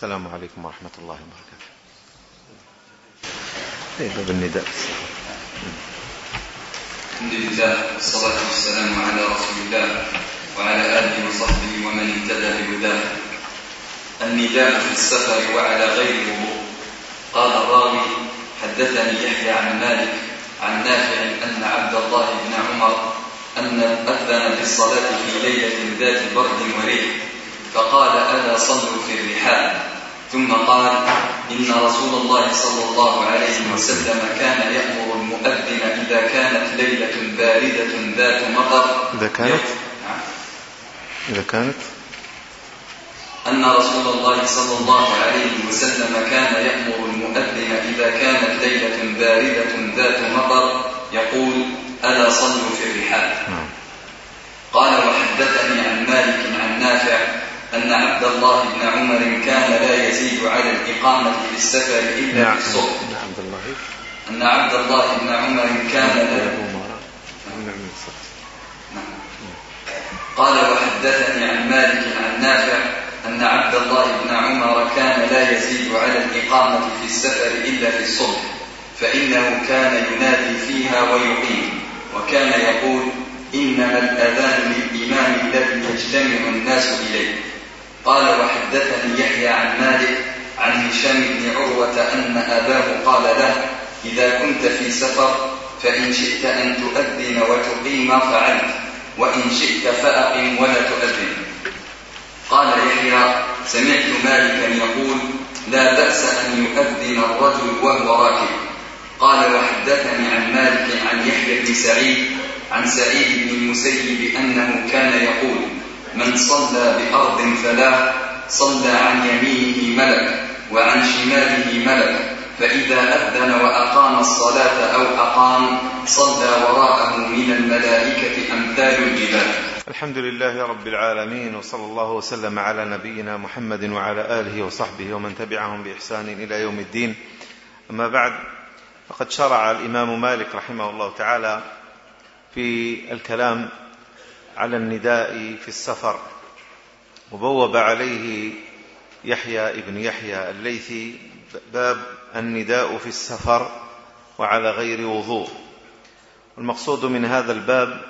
السلام عليكم ورحمة الله وبركاته. طيب، باب النداء الحمد لله والصلاة والسلام على رسول الله وعلى آله وصحبه ومن اهتدى بهداه. النداء في السفر وعلى غير قال الراوي حدثني يحيى عن مالك عن نافع أن عبد الله بن عمر أن أذن بالصلاة في ليلة ذات برد وريح فقال أنا صلوا في الرحال. ثم قال إن رسول الله صلى الله عليه وسلم كان يأمر المؤذن إذا كانت ليلة باردة ذات مطر. إذا كانت؟ نعم. إذا كانت؟ أن رسول الله صلى الله عليه وسلم كان يأمر المؤذن إذا كانت ليلة باردة ذات مطر. يقول ألا صلوا في الرحال؟ نعم. قال وحدثني عن مالك عن نافع أن عبد الله بن عمر كان لا يزيد على الإقامة في السفر إلا نعم. بالصبح الله. أن عبد الله بن عمر كان لا نعم. قال وحدثني عن مالك عن نافع أن عبد الله بن عمر كان لا يزيد على الإقامة في السفر إلا في الصبح فإنه كان ينادي فيها ويقيم وكان يقول إنما الأذان للإمام الذي يجتمع الناس إليه. قال وحدثني يحيى عن مالك عن هشام بن عروة أن أباه قال له إذا كنت في سفر فإن شئت أن تؤذن وتقيم فعلت وإن شئت فأقم ولا تؤذن. قال يحيى سمعت مالكا يقول لا بأس أن يؤذن الرجل وهو راكب. قال وحدثني عن مالك عن يحيى بن سعيد عن سعيد بن المسيب أنه كان يقول من صلى بأرض فلا صلى عن يمينه ملك وعن شماله ملك. فإذا أذن وأقام الصلاة أو أقام صلى وراءه من الملائكة أمثال الجبال. الحمد لله رب العالمين وصلى الله وسلم على نبينا محمد وعلى آله وصحبه ومن تبعهم بإحسان إلى يوم الدين. أما بعد فقد شرع الإمام مالك رحمه الله تعالى في الكلام على النداء في السفر. وبوب عليه يحيى ابن يحيى الليثي باب النداء في السفر وعلى غير وضوء. المقصود من هذا الباب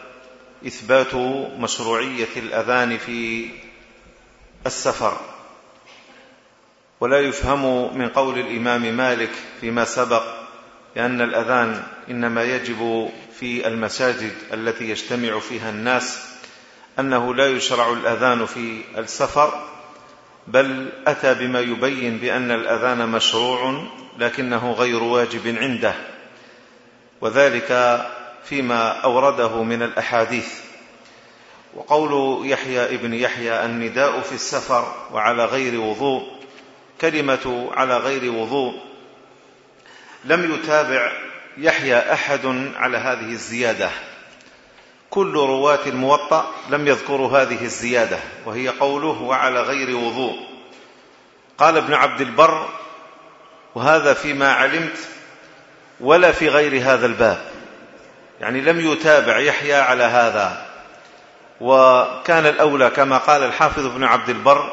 إثبات مشروعية الأذان في السفر. ولا يفهم من قول الإمام مالك فيما سبق لأن الأذان إنما يجب في المساجد التي يجتمع فيها الناس أنه لا يشرع الأذان في السفر بل أتى بما يبين بأن الأذان مشروع لكنه غير واجب عنده وذلك فيما أورده من الأحاديث. وقول يحيى ابن يحيى النداء في السفر وعلى غير وضوء كلمة على غير وضوء لم يتابع يحيى أحد على هذه الزيادة. كل رواة الموطأ لم يذكروا هذه الزيادة وهي قوله وعلى غير وضوء. قال ابن عبد البر وهذا فيما علمت ولا في غير هذا الباب. يعني لم يتابع يحيى على هذا. وكان الأولى كما قال الحافظ ابن عبد البر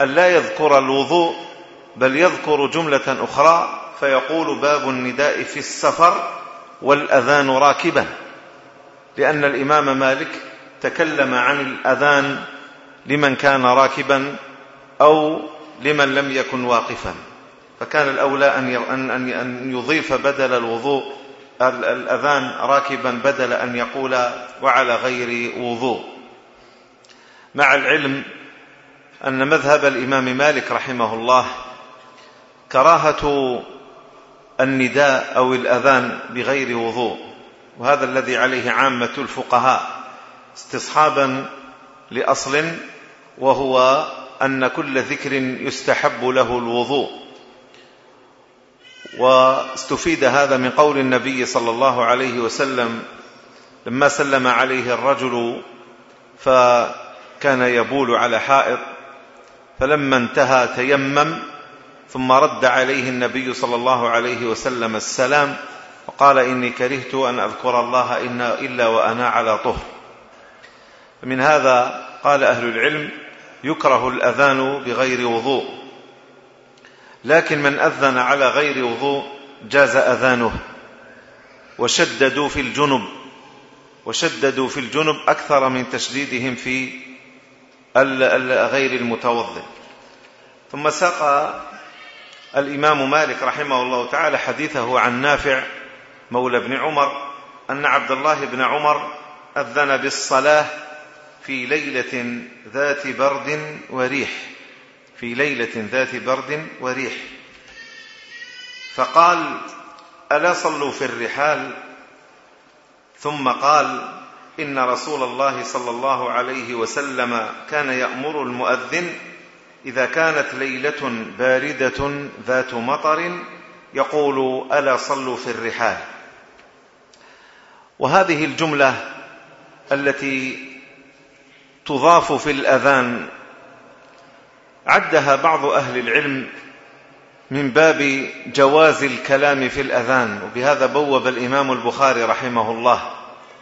أن لا يذكر الوضوء بل يذكر جملة أخرى فيقول باب النداء في السفر والأذان راكبا. لأن الإمام مالك تكلم عن الأذان لمن كان راكبا أو لمن لم يكن واقفا. فكان الأولى أن يضيف بدل الوضوء الأذان راكبا بدل أن يقول وعلى غير وضوء. مع العلم أن مذهب الإمام مالك رحمه الله كراهة النداء أو الأذان بغير وضوء. وهذا الذي عليه عامة الفقهاء استصحابا لأصل وهو أن كل ذكر يستحب له الوضوء. واستفيد هذا من قول النبي صلى الله عليه وسلم لما سلم عليه الرجل فكان يبول على حائط فلما انتهى تيمم ثم رد عليه النبي صلى الله عليه وسلم السلام وقال إني كرهت أن أذكر الله إلا وأنا على طهر. من هذا قال أهل العلم يكره الأذان بغير وضوء. لكن من أذن على غير وضوء جاز أذانه. وشددوا في الجنب. وشددوا في الجنب أكثر من تشديدهم في غير المتوضئ. ثم ساق الإمام مالك رحمه الله تعالى حديثه عن نافع مولى بن عمر أن عبد الله بن عمر أذن بالصلاة في ليلة ذات برد وريح. في ليلة ذات برد وريح. فقال ألا صلوا في الرحال؟ ثم قال إن رسول الله صلى الله عليه وسلم كان يأمر المؤذن إذا كانت ليلة باردة ذات مطر يقول ألا صلوا في الرحال؟ وهذه الجملة التي تضاف في الأذان عدها بعض أهل العلم من باب جواز الكلام في الأذان وبهذا بوب الإمام البخاري رحمه الله.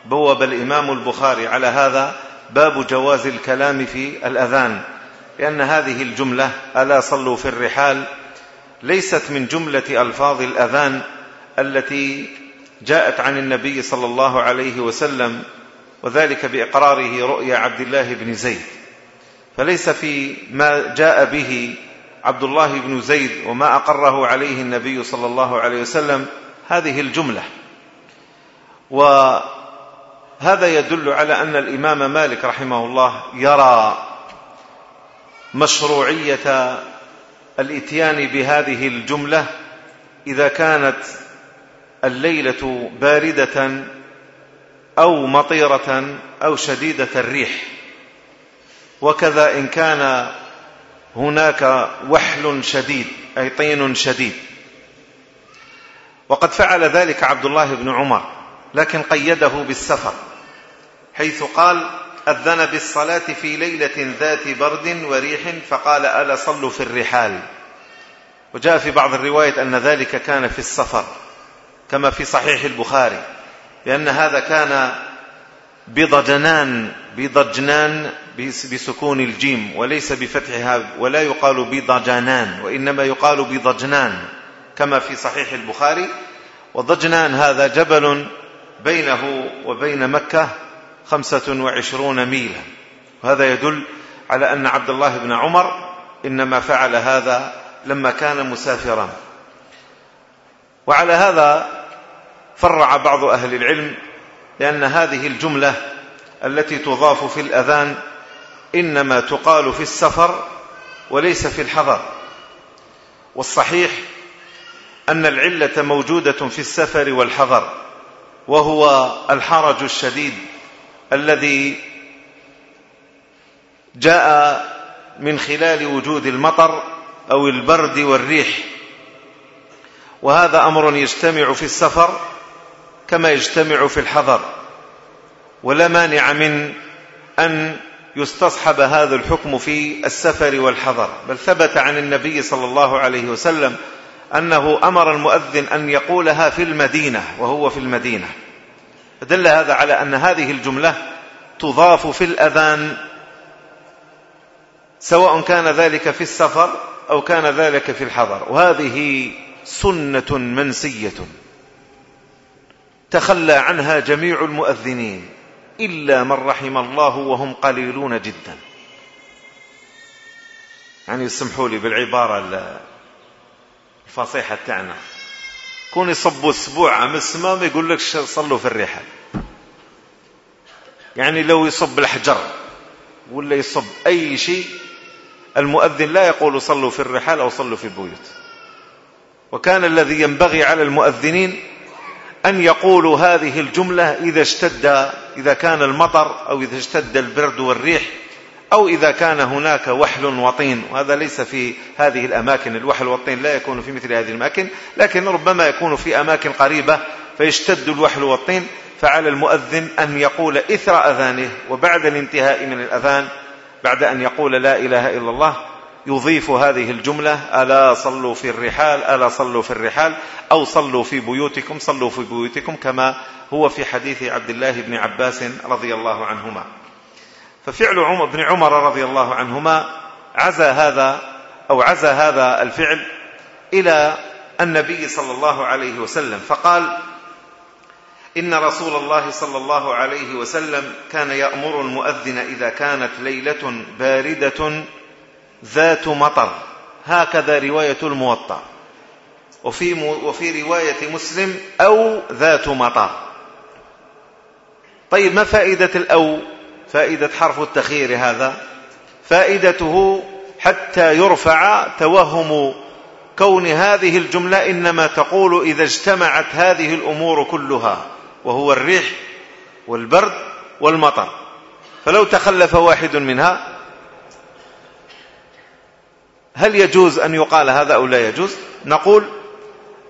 بوب الإمام البخاري على هذا باب جواز الكلام في الأذان لأن هذه الجملة ألا صلوا في الرحال ليست من جملة ألفاظ الأذان التي جاءت عن النبي صلى الله عليه وسلم وذلك بإقراره رؤيا عبد الله بن زيد. فليس في ما جاء به عبد الله بن زيد وما أقره عليه النبي صلى الله عليه وسلم هذه الجملة. وهذا يدل على أن الإمام مالك رحمه الله يرى مشروعية الإتيان بهذه الجملة إذا كانت الليلة باردة أو مطيرة أو شديدة الريح. وكذا إن كان هناك وحل شديد أي طين شديد. وقد فعل ذلك عبد الله بن عمر لكن قيده بالسفر حيث قال أذن بالصلاة في ليلة ذات برد وريح فقال ألا صلوا في الرحال. وجاء في بعض الرواية أن ذلك كان في السفر. كما في صحيح البخاري بأن هذا كان بضجنان بضجنان بسكون الجيم وليس بفتحها ولا يقال بضجنان وإنما يقال بضجنان كما في صحيح البخاري. وضجنان هذا جبل بينه وبين مكة خمسة وعشرون ميلا. وهذا يدل على أن عبد الله بن عمر إنما فعل هذا لما كان مسافرا. وعلى هذا فرع بعض أهل العلم لأن هذه الجملة التي تضاف في الأذان إنما تقال في السفر وليس في الحضر. والصحيح أن العلة موجودة في السفر والحضر وهو الحرج الشديد الذي جاء من خلال وجود المطر أو البرد والريح. وهذا أمر يجتمع في السفر كما يجتمع في الحضر ولا مانع من أن يستصحب هذا الحكم في السفر والحضر. بل ثبت عن النبي صلى الله عليه وسلم أنه أمر المؤذن أن يقولها في المدينة وهو في المدينة. دل هذا على أن هذه الجملة تضاف في الأذان سواء كان ذلك في السفر أو كان ذلك في الحضر. وهذه سنة منسية. تخلى عنها جميع المؤذنين إلا من رحم الله وهم قليلون جدا. يعني يسمحوا لي بالعبارة الفصيحة تاعنا. كون يصبوا أسبوع أمس ما يقول لك صلوا في الرحال. يعني لو يصب الحجر ولا يصب أي شيء المؤذن لا يقول صلوا في الرحال أو صلوا في البيوت. وكان الذي ينبغي على المؤذنين أن يقولوا هذه الجملة إذا اشتد إذا كان المطر أو إذا اشتد البرد والريح أو إذا كان هناك وحل وطين. وهذا ليس في هذه الأماكن. الوحل والطين لا يكون في مثل هذه الأماكن لكن ربما يكون في أماكن قريبة فيشتد الوحل والطين. فعلى المؤذن أن يقول إثر أذانه وبعد الانتهاء من الأذان بعد أن يقول لا إله إلا الله يضيف هذه الجملة ألا صلوا في الرحال ألا صلوا في الرحال أو صلوا في بيوتكم صلوا في بيوتكم كما هو في حديث عبد الله بن عباس رضي الله عنهما. ففعل عمر بن عمر رضي الله عنهما عزى هذا أو عزى هذا الفعل إلى النبي صلى الله عليه وسلم فقال إن رسول الله صلى الله عليه وسلم كان يأمر المؤذن إذا كانت ليلة باردة ذات مطر. هكذا رواية الموطأ. وفي وفي رواية مسلم أو ذات مطر. طيب ما فائدة الأو؟ فائدة حرف التخير هذا. فائدته حتى يرفع توهم كون هذه الجملة إنما تقول إذا اجتمعت هذه الأمور كلها وهو الريح والبرد والمطر. فلو تخلف واحد منها هل يجوز أن يقال هذا أو لا يجوز؟ نقول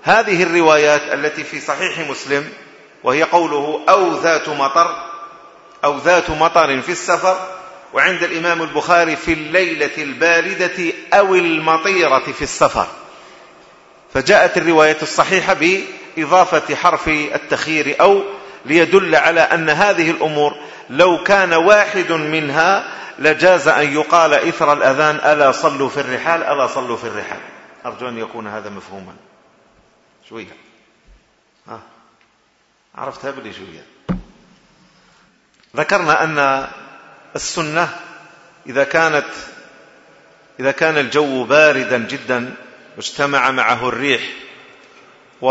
هذه الروايات التي في صحيح مسلم وهي قوله أو ذات مطر أو ذات مطر في السفر وعند الإمام البخاري في الليلة الباردة أو المطيرة في السفر. فجاءت الرواية الصحيحة بإضافة حرف التخير أو ليدل على أن هذه الأمور لو كان واحد منها لجاز أن يقال إثر الأذان ألا صلوا في الرحال ألا صلوا في الرحال. أرجو أن يكون هذا مفهوما. شوية. ها. عرفتها بلي شوية. ذكرنا أن السنة إذا كانت إذا كان الجو باردا جدا واجتمع معه الريح و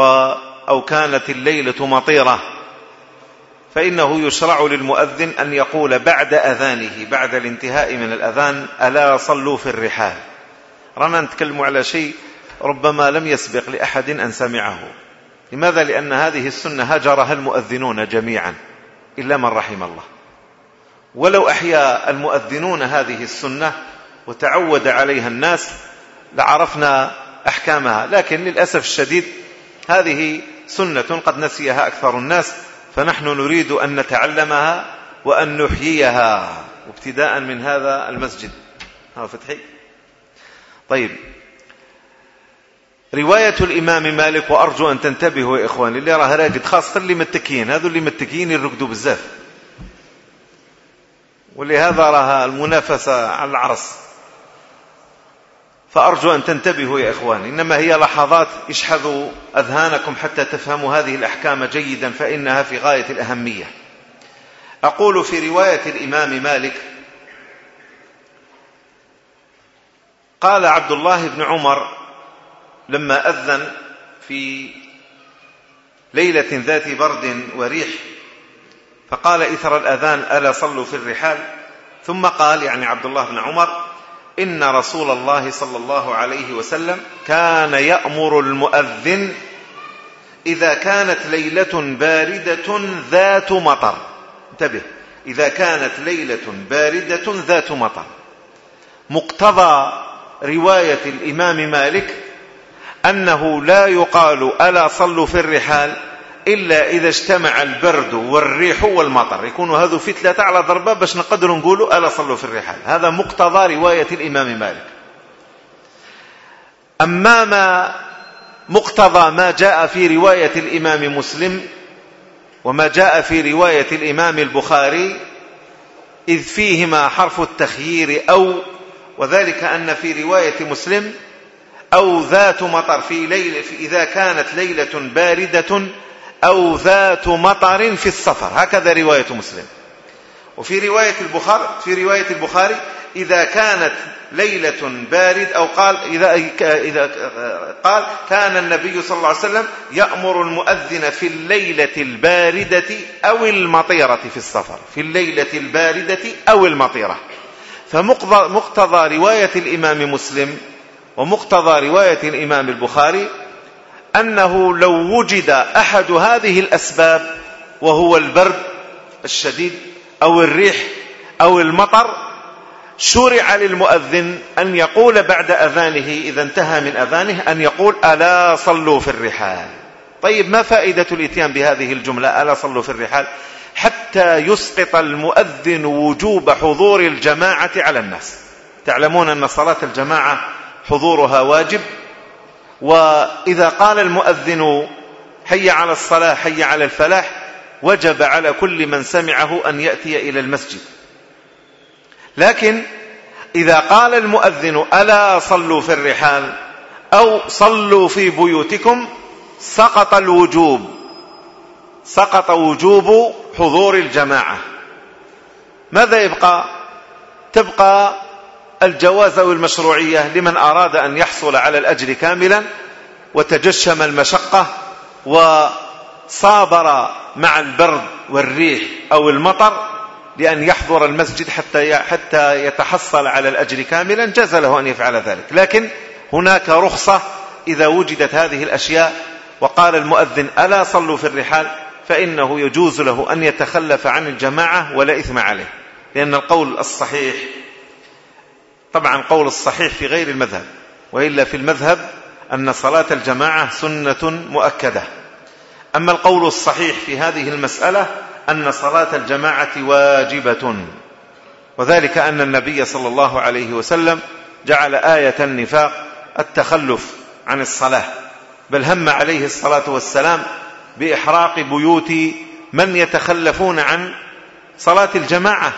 أو كانت الليلة مطيرة فإنه يشرع للمؤذن أن يقول بعد أذانه بعد الانتهاء من الأذان ألا صلوا في الرحال. رانا نتكلم على شيء ربما لم يسبق لأحد أن سمعه. لماذا؟ لأن هذه السنة هجرها المؤذنون جميعا إلا من رحم الله. ولو أحيا المؤذنون هذه السنة وتعود عليها الناس لعرفنا أحكامها. لكن للأسف الشديد هذه سنة قد نسيها أكثر الناس فنحن نريد أن نتعلمها وأن نحييها. ابتداء من هذا المسجد. ها فتحي. طيب. رواية الإمام مالك وأرجو أن تنتبهوا يا إخواني اللي راه راقد خاصة اللي متكيين هذو اللي متكيين يرقدوا بزاف. ولهذا راه المنافسة على العرس. فأرجو أن تنتبهوا يا إخوان إنما هي لحظات اشحذوا أذهانكم حتى تفهموا هذه الأحكام جيدا فإنها في غاية الأهمية. أقول في رواية الإمام مالك قال عبد الله بن عمر لما أذن في ليلة ذات برد وريح فقال إثر الأذان ألا صلوا في الرحال؟ ثم قال يعني عبد الله بن عمر ان رسول الله صلى الله عليه وسلم كان يأمر المؤذن إذا كانت ليلة باردة ذات مطر انتبه. إذا كانت ليلة باردة ذات مطر. مقتضى رواية الإمام مالك أنه لا يقال ألا صلوا في الرحال. إلا إذا اجتمع البرد والريح والمطر. يكون هذا ثلاثة على ضربة باش نقدروا نقولوا ألا صلوا في الرحال. هذا مقتضى رواية الإمام مالك. أما ما مقتضى ما جاء في رواية الإمام مسلم وما جاء في رواية الإمام البخاري إذ فيهما حرف التخيير أو وذلك أن في رواية مسلم أو ذات مطر في ليل في إذا كانت ليلة باردة أو ذات مطر في السفر. هكذا رواية مسلم. وفي رواية البخاري في رواية البخاري إذا كانت ليلة بارد أو قال إذا إذا قال كان النبي صلى الله عليه وسلم يأمر المؤذن في الليلة الباردة أو المطيرة في السفر. في الليلة الباردة أو المطيرة. فمقتضى رواية الإمام مسلم ومقتضى رواية الإمام البخاري أنه لو وجد أحد هذه الأسباب وهو البرد الشديد أو الريح أو المطر شرع للمؤذن أن يقول بعد أذانه إذا انتهى من أذانه أن يقول ألا صلوا في الرحال. طيب ما فائدة الإتيان بهذه الجملة؟ ألا صلوا في الرحال؟ حتى يسقط المؤذن وجوب حضور الجماعة على الناس. تعلمون أن صلاة الجماعة حضورها واجب وإذا قال المؤذن حي على الصلاة حي على الفلاح وجب على كل من سمعه أن يأتي إلى المسجد. لكن إذا قال المؤذن ألا صلوا في الرحال أو صلوا في بيوتكم سقط الوجوب سقط وجوب حضور الجماعة. ماذا يبقى؟ تبقى الجواز والمشروعية لمن أراد أن يحصل على الأجر كاملا وتجشم المشقة وصابر مع البرد والريح أو المطر لأن يحضر المسجد حتى حتى يتحصل على الأجر كاملا جاز له أن يفعل ذلك. لكن هناك رخصة إذا وجدت هذه الأشياء وقال المؤذن ألا صلوا في الرحال؟ فإنه يجوز له أن يتخلف عن الجماعة ولا إثم عليه لأن القول الصحيح طبعا قول الصحيح في غير المذهب وإلا في المذهب أن صلاة الجماعة سنة مؤكدة. أما القول الصحيح في هذه المسألة أن صلاة الجماعة واجبة. وذلك أن النبي صلى الله عليه وسلم جعل آية النفاق التخلف عن الصلاة بل هم عليه الصلاة والسلام بإحراق بيوت من يتخلفون عن صلاة الجماعة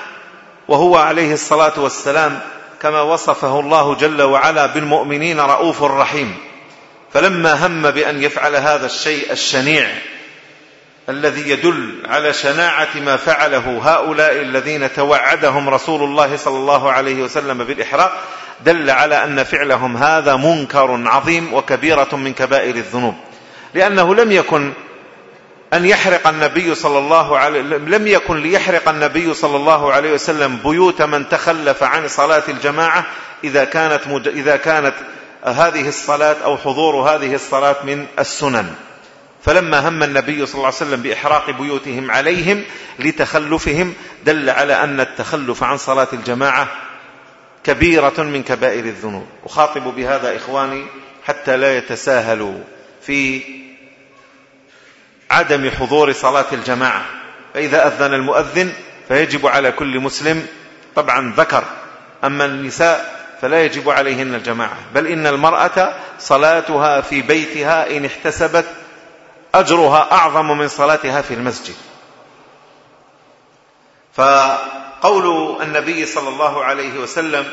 وهو عليه الصلاة والسلام كما وصفه الله جل وعلا بالمؤمنين رؤوف رحيم. فلما هم بأن يفعل هذا الشيء الشنيع الذي يدل على شناعة ما فعله هؤلاء الذين توعدهم رسول الله صلى الله عليه وسلم بالإحراق دل على أن فعلهم هذا منكر عظيم وكبيرة من كبائر الذنوب. لأنه لم يكن أن يحرق النبي صلى الله عليه لم يكن ليحرق النبي صلى الله عليه وسلم بيوت من تخلف عن صلاة الجماعة إذا كانت مج... إذا كانت هذه الصلاة أو حضور هذه الصلاة من السنن. فلما هم النبي صلى الله عليه وسلم بإحراق بيوتهم عليهم لتخلفهم دل على أن التخلف عن صلاة الجماعة كبيرة من كبائر الذنوب. أخاطب بهذا إخواني حتى لا يتساهلوا في عدم حضور صلاة الجماعة. فإذا أذن المؤذن فيجب على كل مسلم طبعا ذكر. أما النساء فلا يجب عليهن الجماعة. بل إن المرأة صلاتها في بيتها إن احتسبت أجرها أعظم من صلاتها في المسجد. فقول النبي صلى الله عليه وسلم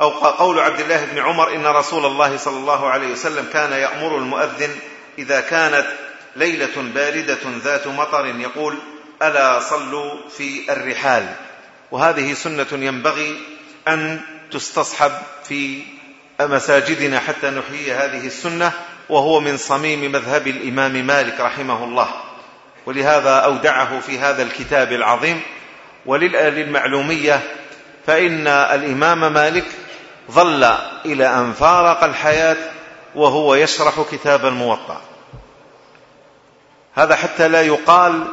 أو قول عبد الله بن عمر إن رسول الله صلى الله عليه وسلم كان يأمر المؤذن إذا كانت ليلة باردة ذات مطر يقول ألا صلوا في الرحال. وهذه سنة ينبغي أن تستصحب في مساجدنا حتى نحيي هذه السنة وهو من صميم مذهب الإمام مالك رحمه الله. ولهذا أودعه في هذا الكتاب العظيم. وللمعلومية فإن الإمام مالك ظل إلى أن فارق الحياة وهو يشرح كتاب الموطأ. هذا حتى لا يقال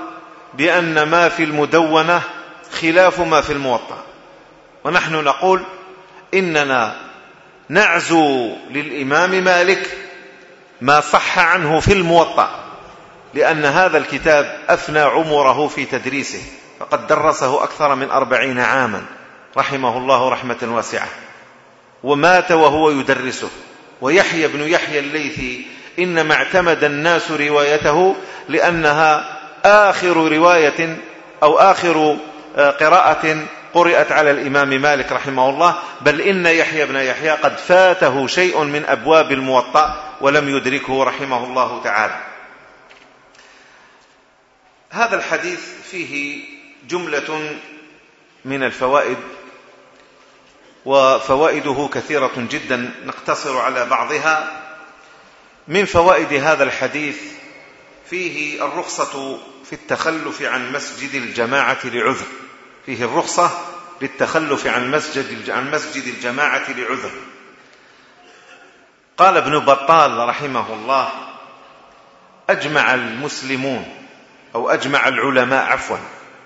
بأن ما في المدونة خلاف ما في الموطأ. ونحن نقول إننا نعزو للإمام مالك ما صح عنه في الموطأ لأن هذا الكتاب أفنى عمره في تدريسه فقد درسه أكثر من أربعين عاما رحمه الله رحمة واسعة. ومات وهو يدرسه ويحيى بن يحيى الليثي إنما اعتمد الناس روايته لأنها آخر رواية أو آخر آه، قراءة قرأت على الإمام مالك رحمه الله بل إن يحيى بن يحيى قد فاته شيء من أبواب الموطأ ولم يدركه رحمه الله تعالى. هذا الحديث فيه جملة من الفوائد وفوائده كثيرة جدا نقتصر على بعضها. من فوائد هذا الحديث فيه الرخصة في التخلف عن مسجد الجماعة لعذر. فيه الرخصة للتخلف عن مسجد عن مسجد الجماعة لعذر. قال ابن بطال رحمه الله أجمع المسلمون أو أجمع العلماء عفوا.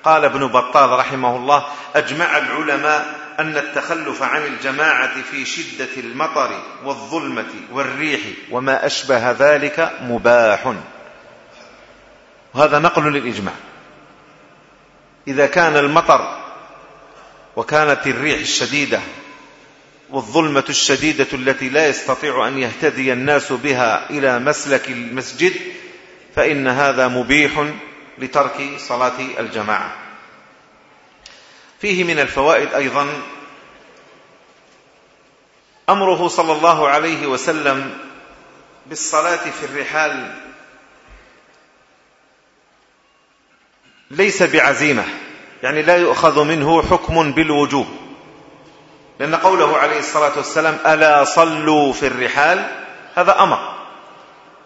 قال ابن بطال رحمه الله أجمع العلماء أن التخلف عن الجماعة في شدة المطر والظلمة والريح وما أشبه ذلك مباح. وهذا نقل للإجماع. إذا كان المطر وكانت الريح الشديدة والظلمة الشديدة التي لا يستطيع أن يهتدي الناس بها إلى مسلك المسجد فإن هذا مبيح لترك صلاة الجماعة. فيه من الفوائد أيضا أمره صلى الله عليه وسلم بالصلاة في الرحال ليس بعزيمة. يعني لا يؤخذ منه حكم بالوجوب. لأن قوله عليه الصلاة والسلام ألا صلوا في الرحال هذا أمر.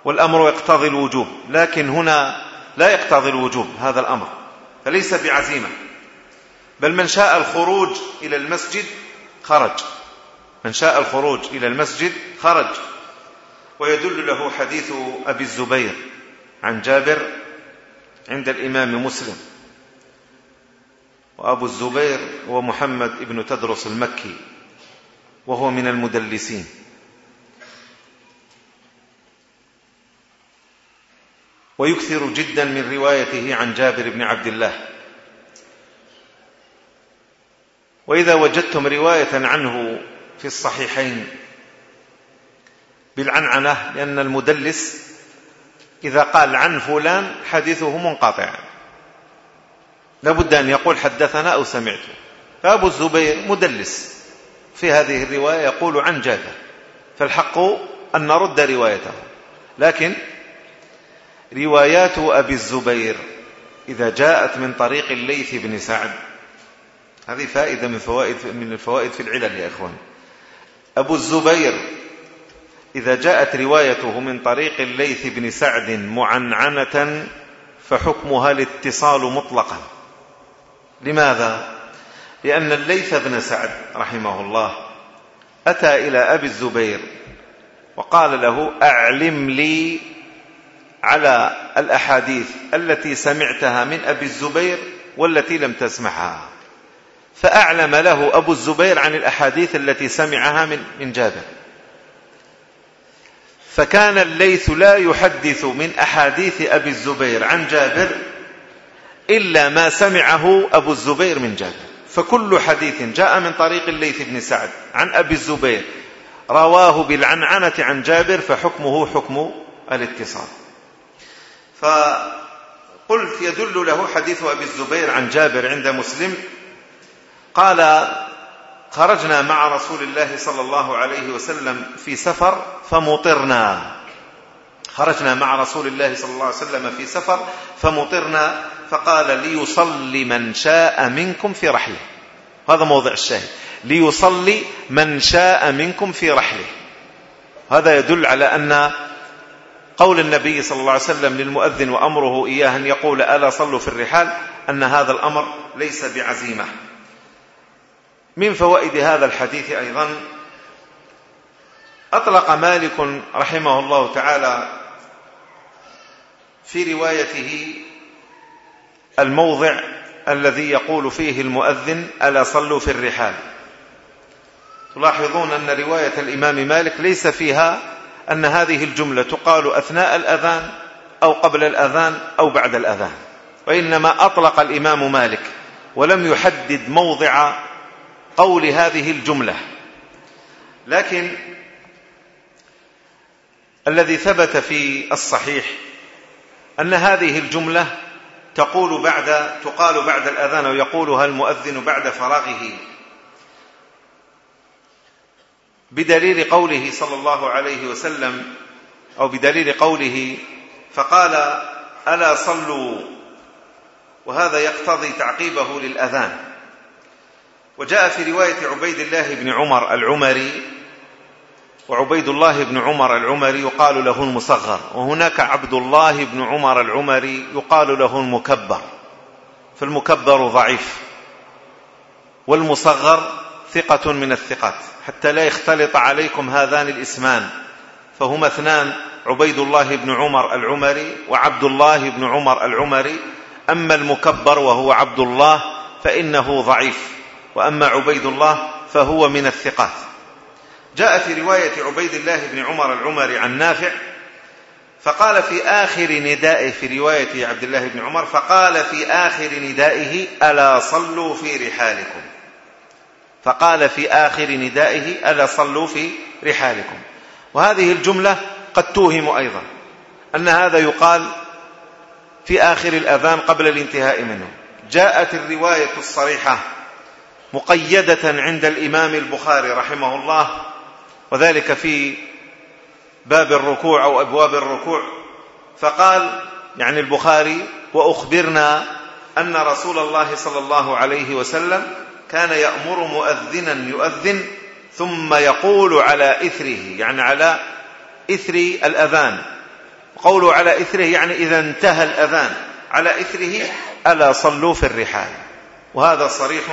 والأمر يقتضي الوجوب. لكن هنا لا يقتضي الوجوب هذا الأمر. فليس بعزيمة. بل من شاء الخروج إلى المسجد خرج. من شاء الخروج إلى المسجد خرج. ويدل له حديث أبي الزبير عن جابر عند الإمام مسلم. وأبو الزبير هو محمد ابن تدرس المكي وهو من المدلسين. ويكثر جدا من روايته عن جابر بن عبد الله. وإذا وجدتم رواية عنه في الصحيحين بالعنعنة لأن المدلس إذا قال عن فلان حديثه منقطع. لابد أن يقول حدثنا أو سمعته فأبو الزبير مدلس في هذه الرواية يقول عن جابر. فالحق أن نرد روايته. لكن روايات أبي الزبير إذا جاءت من طريق الليث بن سعد. هذه فائدة من فوائد من الفوائد في العلل يا إخوان. أبو الزبير إذا جاءت روايته من طريق الليث بن سعد معنعنة فحكمها الاتصال مطلقا. لماذا؟ لأن الليث بن سعد رحمه الله أتى إلى أبي الزبير وقال له أعلم لي على الأحاديث التي سمعتها من أبي الزبير والتي لم تسمعها. فأعلم له أبو الزبير عن الأحاديث التي سمعها من جابر. فكان الليث لا يحدث من أحاديث أبي الزبير عن جابر إلا ما سمعه أبو الزبير من جابر. فكل حديث جاء من طريق الليث بن سعد عن أبي الزبير. رواه بالعنعنة عن جابر فحكمه حكم الاتصال. فقلت يدل له حديث أبي الزبير عن جابر عند مسلم. قال خرجنا مع رسول الله صلى الله عليه وسلم في سفر فمطرنا. خرجنا مع رسول الله صلى الله عليه وسلم في سفر فمطرنا. فقال ليصلي من شاء منكم في رحله. هذا موضع الشاهد. ليصلي من شاء منكم في رحله. هذا يدل على أن قول النبي صلى الله عليه وسلم للمؤذن وأمره إياه أن يقول ألا صلوا في الرحال أن هذا الأمر ليس بعزيمة. من فوائد هذا الحديث أيضا. أطلق مالك رحمه الله تعالى في روايته الموضع الذي يقول فيه المؤذن ألا صلوا في الرحال تلاحظون أن رواية الإمام مالك ليس فيها أن هذه الجملة تقال أثناء الأذان أو قبل الأذان أو بعد الأذان وإنما أطلق الإمام مالك ولم يحدد موضع قول هذه الجملة. لكن الذي ثبت في الصحيح أن هذه الجملة تقول بعد تقال بعد الأذان ويقولها المؤذن بعد فراغه. بدليل قوله صلى الله عليه وسلم أو بدليل قوله فقال ألا صلوا. وهذا يقتضي تعقيبه للأذان. وجاء في رواية عبيد الله بن عمر العمري وعبيد الله بن عمر العمري يقال له المصغر وهناك عبد الله بن عمر العمري يقال له المكبر فالمكبر ضعيف والمصغر ثقة من الثقات حتى لا يختلط عليكم هذان الاسمان فهما اثنان عبيد الله بن عمر العمري وعبد الله بن عمر العمري أما المكبر وهو عبد الله فإنه ضعيف. وأما عبيد الله فهو من الثقات. جاء في رواية عبيد الله بن عمر العمري عن نافع فقال في آخر ندائه في رواية عبد الله بن عمر فقال في آخر ندائه ألا صلوا في رحالكم؟ فقال في آخر ندائه ألا صلوا في رحالكم؟ وهذه الجملة قد توهم أيضا أن هذا يقال في آخر الأذان قبل الانتهاء منه. جاءت الرواية الصريحة مقيدة عند الإمام البخاري رحمه الله وذلك في باب الركوع أو أبواب الركوع. فقال يعني البخاري وأخبرنا أن رسول الله صلى الله عليه وسلم كان يأمر مؤذنا يؤذن ثم يقول على إثره يعني على إثر الأذان. قوله على إثره يعني إذا انتهى الأذان على إثره ألا صلوا في الرحال. وهذا صريح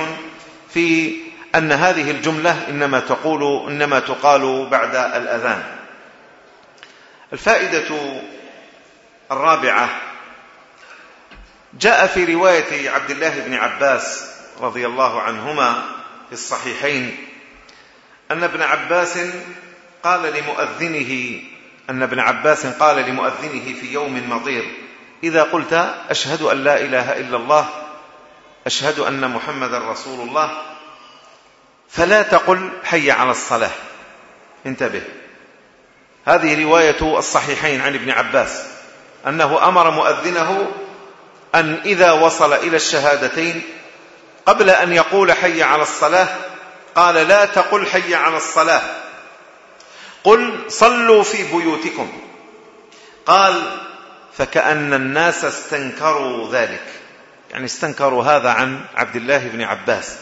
في أن هذه الجملة إنما, تقول إنما تقال بعد الأذان. الفائدة الرابعة جاء في رواية عبد الله بن عباس رضي الله عنهما في الصحيحين أن ابن عباس قال لمؤذنه أن ابن عباس قال لمؤذنه في يوم مضير إذا قلت أشهد أن لا إله إلا الله أشهد أن محمد رسول الله. فلا تقل حي على الصلاة. انتبه. هذه رواية الصحيحين عن ابن عباس. أنه أمر مؤذنه أن إذا وصل إلى الشهادتين قبل أن يقول حي على الصلاة قال لا تقل حي على الصلاة. قل صلوا في بيوتكم. قال فكأن الناس استنكروا ذلك. يعني استنكروا هذا عن عبد الله بن عباس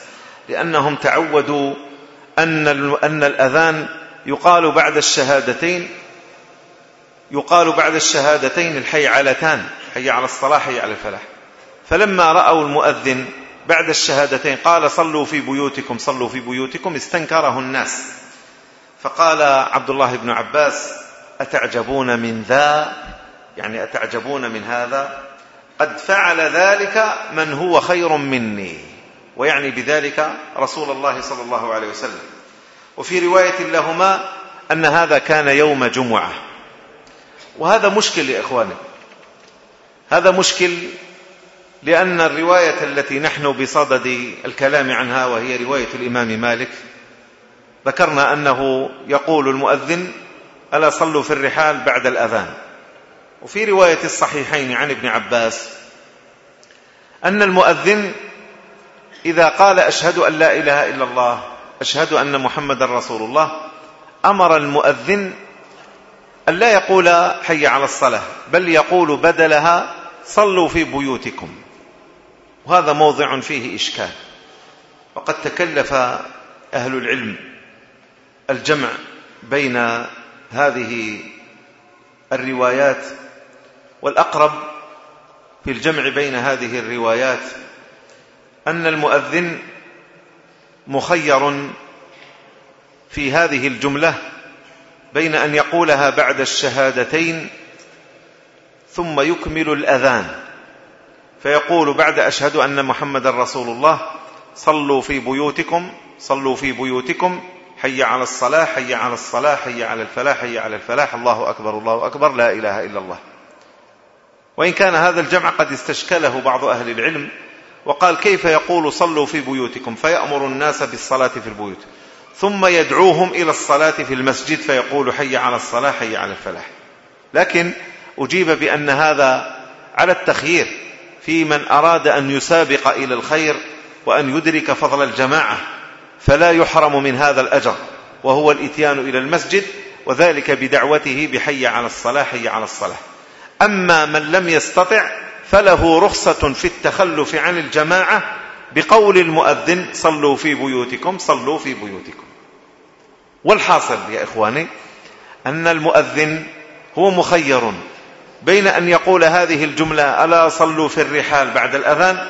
لأنهم تعودوا أن أن الأذان يقال بعد الشهادتين يقال بعد الشهادتين الحي علتان حي على الصلاة حي على الفلاح. فلما رأوا المؤذن بعد الشهادتين قال صلوا في بيوتكم صلوا في بيوتكم استنكره الناس. فقال عبد الله بن عباس أتعجبون من ذا؟ يعني أتعجبون من هذا؟ قد فعل ذلك من هو خير مني. ويعني بذلك رسول الله صلى الله عليه وسلم. وفي رواية لهما أن هذا كان يوم جمعة. وهذا مشكل يا إخواني. هذا مشكل لأن الرواية التي نحن بصدد الكلام عنها وهي رواية الإمام مالك ذكرنا أنه يقول المؤذن ألا صلوا في الرحال بعد الأذان؟ وفي رواية الصحيحين عن ابن عباس أن المؤذن إذا قال أشهد أن لا إله إلا الله أشهد أن محمد رسول الله أمر المؤذن أن لا يقول حي على الصلاة بل يقول بدلها صلوا في بيوتكم. وهذا موضع فيه إشكال. وقد تكلف أهل العلم الجمع بين هذه الروايات والأقرب في الجمع بين هذه الروايات أن المؤذن مخير في هذه الجملة بين أن يقولها بعد الشهادتين ثم يكمل الأذان. فيقول بعد أشهد أن محمد رسول الله صلوا في بيوتكم صلوا في بيوتكم حي على الصلاة حي على الصلاة حي على الفلاح حي على الفلاح الله أكبر الله أكبر لا إله إلا الله. وإن كان هذا الجمع قد استشكله بعض أهل العلم وقال كيف يقول صلوا في بيوتكم فيأمر الناس بالصلاة في البيوت ثم يدعوهم إلى الصلاة في المسجد فيقول حي على الصلاة حي على الفلاح. لكن أجيب بأن هذا على التخيير في من أراد أن يسابق إلى الخير وأن يدرك فضل الجماعة فلا يحرم من هذا الأجر وهو الإتيان إلى المسجد وذلك بدعوته بحي على الصلاة حي على الصلاة. أما من لم يستطع فله رخصة في التخلف عن الجماعة بقول المؤذن صلوا في بيوتكم صلوا في بيوتكم. والحاصل يا إخواني أن المؤذن هو مخير بين أن يقول هذه الجملة ألا صلوا في الرحال بعد الأذان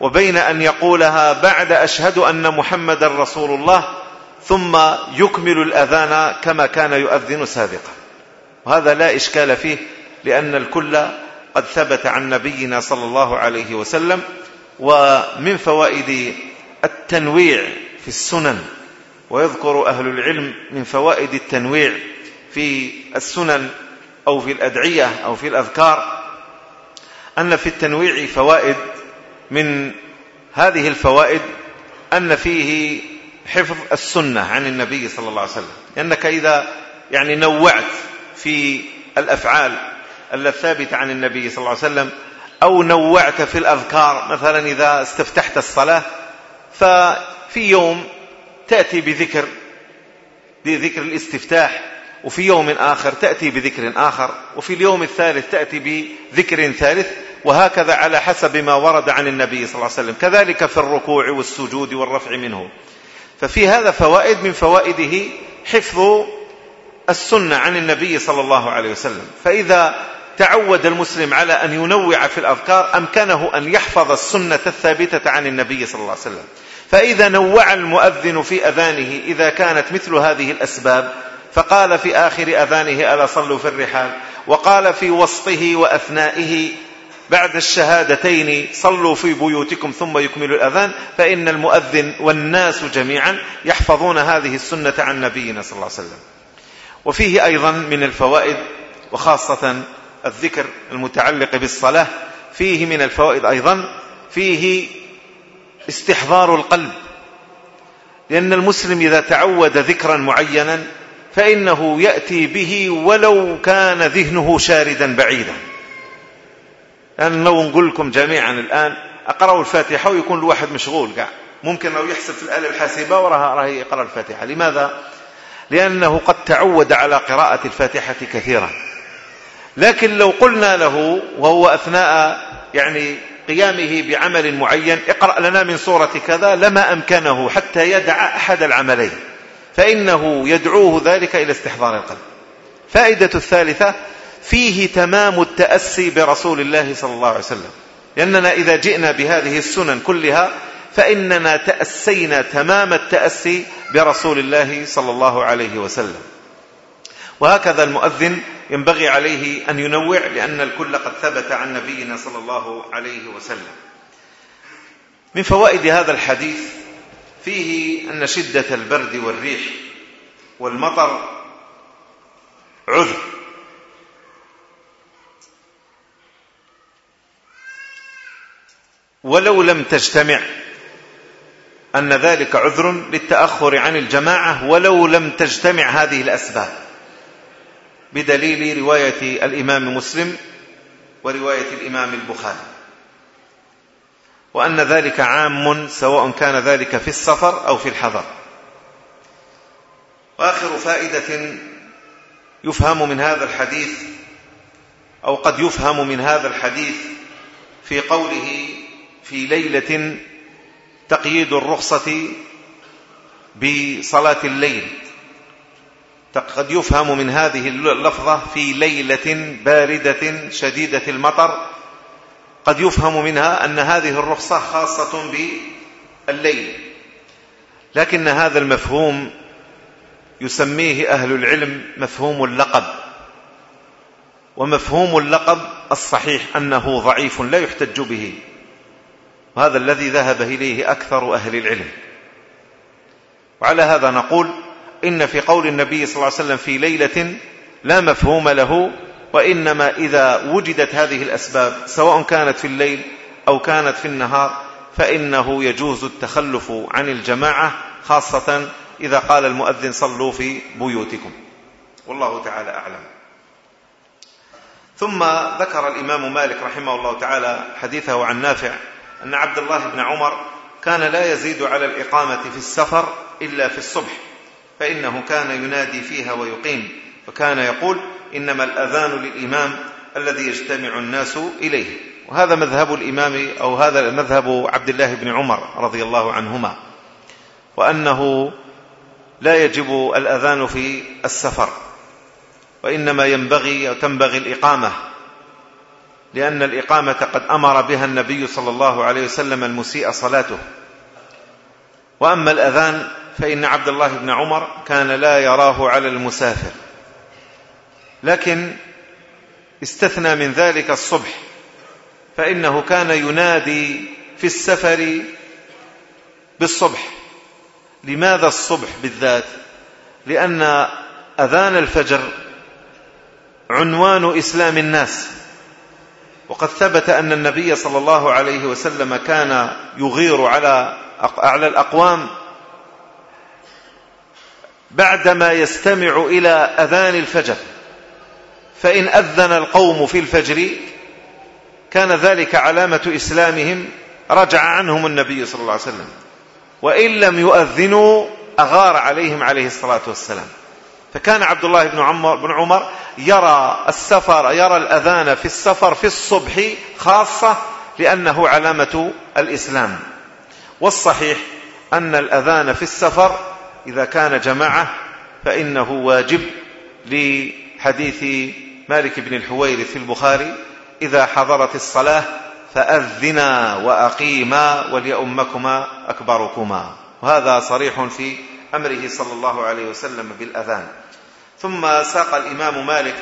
وبين أن يقولها بعد أشهد أن محمد رسول الله ثم يكمل الأذان كما كان يؤذن سابقا. وهذا لا إشكال فيه لأن الكل قد ثبت عن نبينا صلى الله عليه وسلم ومن فوائد التنويع في السنن ويذكر أهل العلم من فوائد التنويع في السنن أو في الأدعية أو في الأذكار أن في التنويع فوائد من هذه الفوائد أن فيه حفظ السنة عن النبي صلى الله عليه وسلم لأنك إذا يعني نوعت في الأفعال الثابت عن النبي صلى الله عليه وسلم أو نوعت في الأذكار مثلا إذا استفتحت الصلاة ففي يوم تأتي بذكر بذكر الاستفتاح وفي يوم آخر تأتي بذكر آخر وفي اليوم الثالث تأتي بذكر ثالث وهكذا على حسب ما ورد عن النبي صلى الله عليه وسلم. كذلك في الركوع والسجود والرفع منه. ففي هذا فوائد من فوائده حفظ السنة عن النبي صلى الله عليه وسلم. فإذا تعود المسلم على أن ينوع في الأذكار أمكنه أن يحفظ السنة الثابتة عن النبي صلى الله عليه وسلم. فإذا نوع المؤذن في أذانه إذا كانت مثل هذه الأسباب فقال في آخر أذانه ألا صلوا في الرحال؟ وقال في وسطه وأثنائه بعد الشهادتين صلوا في بيوتكم ثم يكمل الأذان فإن المؤذن والناس جميعا يحفظون هذه السنة عن نبينا صلى الله عليه وسلم. وفيه أيضا من الفوائد وخاصة الذكر المتعلق بالصلاة فيه من الفوائد أيضا فيه استحضار القلب لأن المسلم إذا تعود ذكرا معينا فإنه يأتي به ولو كان ذهنه شاردا بعيدا لأن لو نقول لكم جميعا الآن أقرأوا الفاتحة ويكون الواحد مشغول قاعد. ممكن لو يحسب في الآلة الحاسبة وراها راه يقرأ الفاتحة لماذا؟ لأنه قد تعود على قراءة الفاتحة كثيرا لكن لو قلنا له وهو أثناء يعني قيامه بعمل معين اقرأ لنا من صورة كذا لما أمكنه حتى يدع أحد العملين. فإنه يدعوه ذلك إلى استحضار القلب. فائدة الثالثة فيه تمام التأسي برسول الله صلى الله عليه وسلم. لأننا إذا جئنا بهذه السنن كلها فإننا تأسينا تمام التأسي برسول الله صلى الله عليه وسلم. وهكذا المؤذن ينبغي عليه أن ينوع لأن الكل قد ثبت عن نبينا صلى الله عليه وسلم. من فوائد هذا الحديث فيه أن شدة البرد والريح والمطر عذر. ولو لم تجتمع أن ذلك عذر للتأخر عن الجماعة ولو لم تجتمع هذه الأسباب. بدليل رواية الإمام مسلم ورواية الإمام البخاري. وأن ذلك عام سواء كان ذلك في السفر أو في الحضر. وآخر فائدة يفهم من هذا الحديث أو قد يفهم من هذا الحديث في قوله في ليلة تقييد الرخصة بصلاة الليل. قد يفهم من هذه اللفظة في ليلة باردة شديدة المطر. قد يفهم منها أن هذه الرخصة خاصة بالليل. لكن هذا المفهوم يسميه أهل العلم مفهوم اللقب. ومفهوم اللقب الصحيح أنه ضعيف لا يحتج به. وهذا الذي ذهب إليه أكثر أهل العلم. وعلى هذا نقول إن في قول النبي صلى الله عليه وسلم في ليلة لا مفهوم له وإنما إذا وجدت هذه الأسباب سواء كانت في الليل أو كانت في النهار فإنه يجوز التخلف عن الجماعة خاصة إذا قال المؤذن صلوا في بيوتكم. والله تعالى أعلم. ثم ذكر الإمام مالك رحمه الله تعالى حديثه عن نافع أن عبد الله بن عمر كان لا يزيد على الإقامة في السفر إلا في الصبح. فإنه كان ينادي فيها ويقيم وكان يقول إنما الأذان للإمام الذي يجتمع الناس إليه. وهذا مذهب الإمام أو هذا مذهب عبد الله بن عمر رضي الله عنهما. وأنه لا يجب الأذان في السفر وإنما ينبغي وتنبغي الإقامة لأن الإقامة قد أمر بها النبي صلى الله عليه وسلم المسيء صلاته. وأما الأذان فإن عبد الله بن عمر كان لا يراه على المسافر. لكن استثنى من ذلك الصبح. فإنه كان ينادي في السفر بالصبح. لماذا الصبح بالذات؟ لأن أذان الفجر عنوان إسلام الناس. وقد ثبت أن النبي صلى الله عليه وسلم كان يغير على أعلى الأقوام بعدما يستمع إلى أذان الفجر فإن أذن القوم في الفجر كان ذلك علامة إسلامهم رجع عنهم النبي صلى الله عليه وسلم. وإن لم يؤذنوا أغار عليهم عليه الصلاة والسلام. فكان عبد الله بن عمر, بن عمر يرى السفر يرى الأذان في السفر في الصبح خاصة لأنه علامة الإسلام. والصحيح أن الأذان في السفر إذا كان جماعة فإنه واجب لحديث مالك بن الحويرث في البخاري إذا حضرت الصلاة فأذنا وأقيما وليأمكما أكبركما. وهذا صريح في أمره صلى الله عليه وسلم بالأذان. ثم ساق الإمام مالك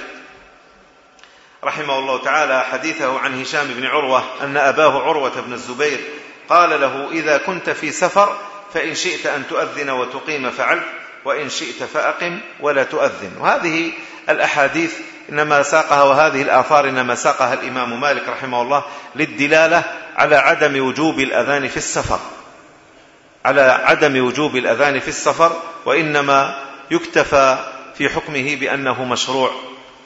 رحمه الله تعالى حديثه عن هشام بن عروة أن أباه عروة بن الزبير قال له إذا كنت في سفر فإن شئت أن تؤذن وتقيم فعلت وإن شئت فأقم ولا تؤذن. وهذه الأحاديث إنما ساقها وهذه الآثار إنما ساقها الإمام مالك رحمه الله للدلالة على عدم وجوب الأذان في السفر. على عدم وجوب الأذان في السفر وإنما يكتفى في حكمه بأنه مشروع.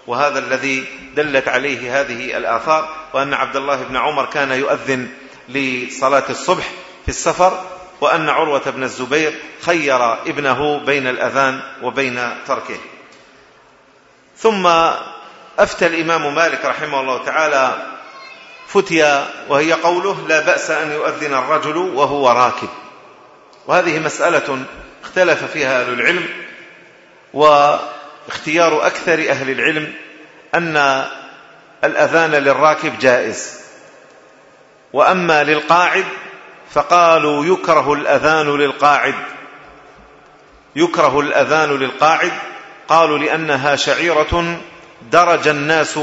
وهذا الذي دلت عليه هذه الآثار وأن عبد الله بن عمر كان يؤذن لصلاة الصبح في السفر وأن عروة بن الزبير خير ابنه بين الأذان وبين تركه. ثم أفتى الإمام مالك رحمه الله تعالى فتيا وهي قوله لا بأس أن يؤذن الرجل وهو راكب. وهذه مسألة اختلف فيها أهل العلم واختيار أكثر أهل العلم أن الأذان للراكب جائز وأما للقاعد فقالوا يكره الأذان للقاعد. يكره الأذان للقاعد. قالوا لأنها شعيرة درج الناس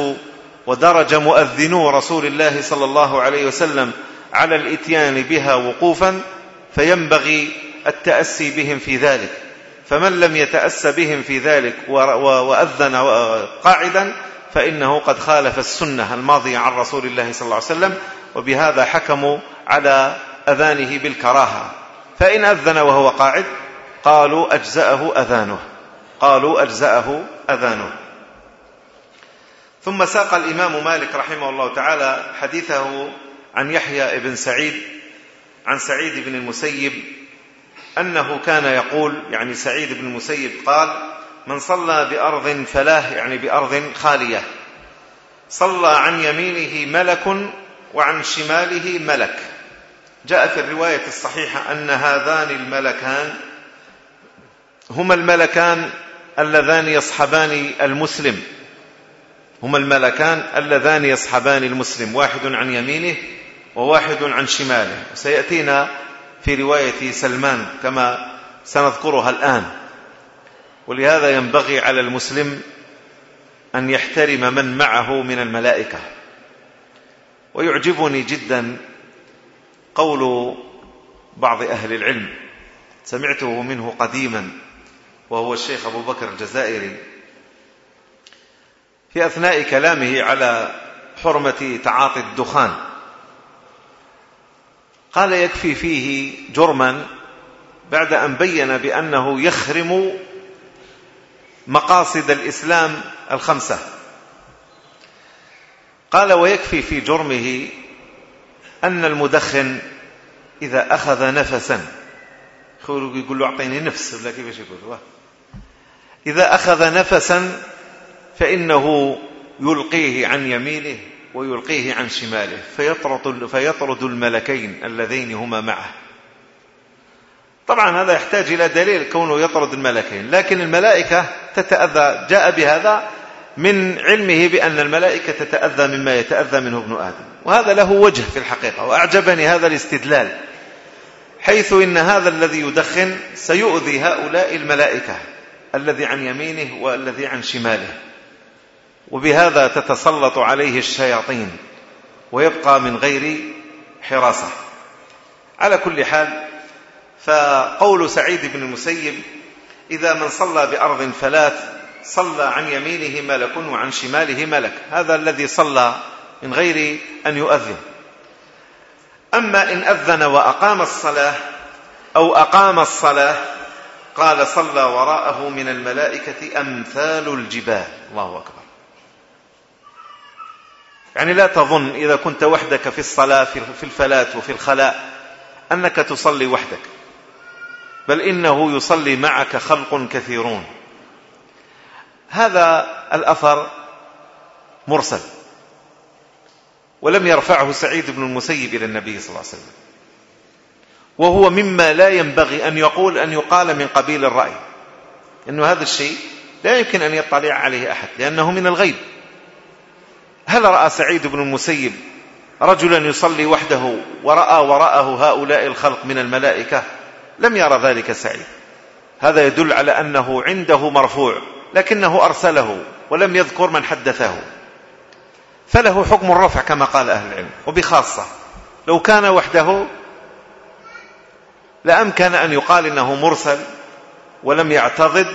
ودرج مؤذنو رسول الله صلى الله عليه وسلم على الإتيان بها وقوفا فينبغي التأسي بهم في ذلك. فمن لم يتأس بهم في ذلك وأذن قاعدا فإنه قد خالف السنة الماضية عن رسول الله صلى الله عليه وسلم وبهذا حكموا على أذانه بالكراهة. فإن أذن وهو قاعد قالوا أجزأه أذانه. قالوا أجزأه أذانه. ثم ساق الإمام مالك رحمه الله تعالى حديثه عن يحيى بن سعيد عن سعيد بن المسيب أنه كان يقول يعني سعيد بن المسيب قال من صلى بأرض فلاه يعني بأرض خالية. صلى عن يمينه ملك وعن شماله ملك. جاء في الرواية الصحيحة أن هذان الملكان هما الملكان اللذان يصحبان المسلم. هما الملكان اللذان يصحبان المسلم واحد عن يمينه وواحد عن شماله. سيأتينا في رواية سلمان كما سنذكرها الآن. ولهذا ينبغي على المسلم أن يحترم من معه من الملائكة. ويعجبني جدا قول بعض أهل العلم. سمعته منه قديما وهو الشيخ أبو بكر الجزائري. في أثناء كلامه على حرمة تعاطي الدخان قال يكفي فيه جرما بعد أن بين بأنه يخرم مقاصد الإسلام الخمسة. قال ويكفي في جرمه أن المدخن إذا أخذ نفسا. خلوه يقول له أعطيني نفس ولا كيفاش يقول إذا أخذ نفسا فإنه يلقيه عن يمينه ويلقيه عن شماله فيطرد, فيطرد الملكين اللذين هما معه. طبعا هذا يحتاج إلى دليل كونه يطرد الملكين لكن الملائكة تتأذى. جاء بهذا من علمه بأن الملائكة تتأذى مما يتأذى منه ابن آدم. وهذا له وجه في الحقيقة وأعجبني هذا الاستدلال حيث إن هذا الذي يدخن سيؤذي هؤلاء الملائكة الذي عن يمينه والذي عن شماله. وبهذا تتسلط عليه الشياطين ويبقى من غير حراسة. على كل حال فقول سعيد بن المسيب إذا من صلى بأرض فلات صلى عن يمينه ملك وعن شماله ملك هذا الذي صلى من غير أن يؤذن. أما إن أذن وأقام الصلاة أو أقام الصلاة قال صلى وراءه من الملائكة أمثال الجبال. الله أكبر. يعني لا تظن إذا كنت وحدك في الصلاة في الفلاة وفي الخلاء أنك تصلي وحدك. بل إنه يصلي معك خلق كثيرون. هذا الأثر مرسل. ولم يرفعه سعيد بن المسيب إلى النبي صلى الله عليه وسلم. وهو مما لا ينبغي أن يقول أن يقال من قبيل الرأي. أنه هذا الشيء لا يمكن أن يطلع عليه أحد لأنه من الغيب. هل رأى سعيد بن المسيب رجلا يصلي وحده ورأى وراءه هؤلاء الخلق من الملائكة؟ لم يرى ذلك سعيد. هذا يدل على أنه عنده مرفوع لكنه أرسله ولم يذكر من حدثه. فله حكم الرفع كما قال أهل العلم وبخاصة لو كان وحده لأمكن أن يقال إنه مرسل ولم يعتضد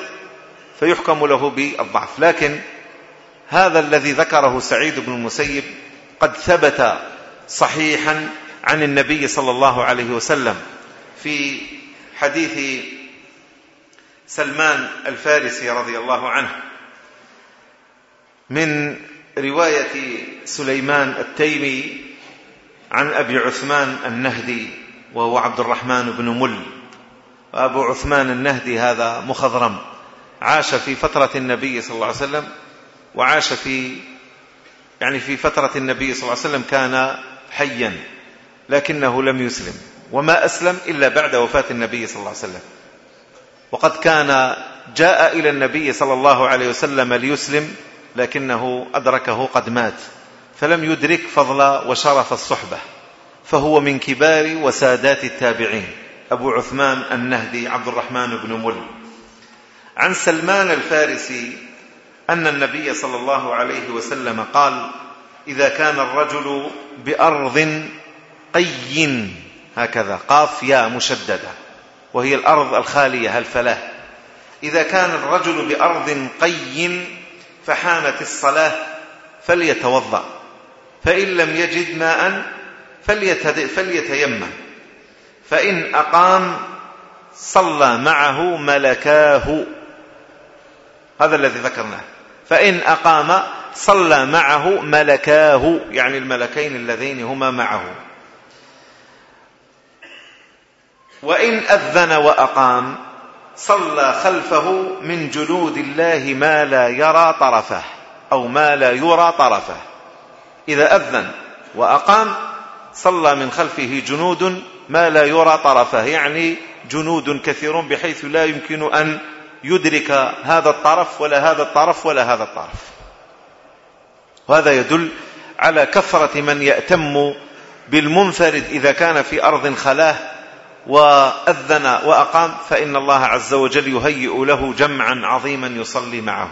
فيحكم له بالضعف. لكن هذا الذي ذكره سعيد بن المسيب قد ثبت صحيحا عن النبي صلى الله عليه وسلم في حديث سلمان الفارسي رضي الله عنه من رواية سليمان التيمي عن أبي عثمان النهدي وهو عبد الرحمن بن مل. وأبو عثمان النهدي هذا مخضرم. عاش في فترة النبي صلى الله عليه وسلم وعاش في يعني في فترة النبي صلى الله عليه وسلم كان حيا لكنه لم يسلم وما أسلم إلا بعد وفاة النبي صلى الله عليه وسلم. وقد كان جاء إلى النبي صلى الله عليه وسلم ليسلم لكنه أدركه قد مات فلم يدرك فضل وشرف الصحبة فهو من كبار وسادات التابعين. أبو عثمان النهدي عبد الرحمن بن مل. عن سلمان الفارسي أن النبي صلى الله عليه وسلم قال إذا كان الرجل بأرض قي هكذا قاف يا مشددة وهي الأرض الخالية الفلاة إذا كان الرجل بأرض قي فحانت الصلاة فليتوضأ. فإن لم يجد ماء فليتيمم. فإن أقام صلى معه ملكاه. هذا الذي ذكرناه. فإن أقام صلى معه ملكاه. يعني الملكين اللذين هما معه. وإن أذن وأقام صلى خلفه من جلود الله ما لا يرى طرفه أو ما لا يرى طرفه. إذا أذن وأقام صلى من خلفه جنود ما لا يرى طرفه. يعني جنود كثيرون بحيث لا يمكن أن يدرك هذا الطرف ولا هذا الطرف ولا هذا الطرف. وهذا يدل على كثرة من يأتم بالمنفرد إذا كان في أرض خلاه وأذن وأقام فإن الله عز وجل يهيئ له جمعا عظيما يصلي معه.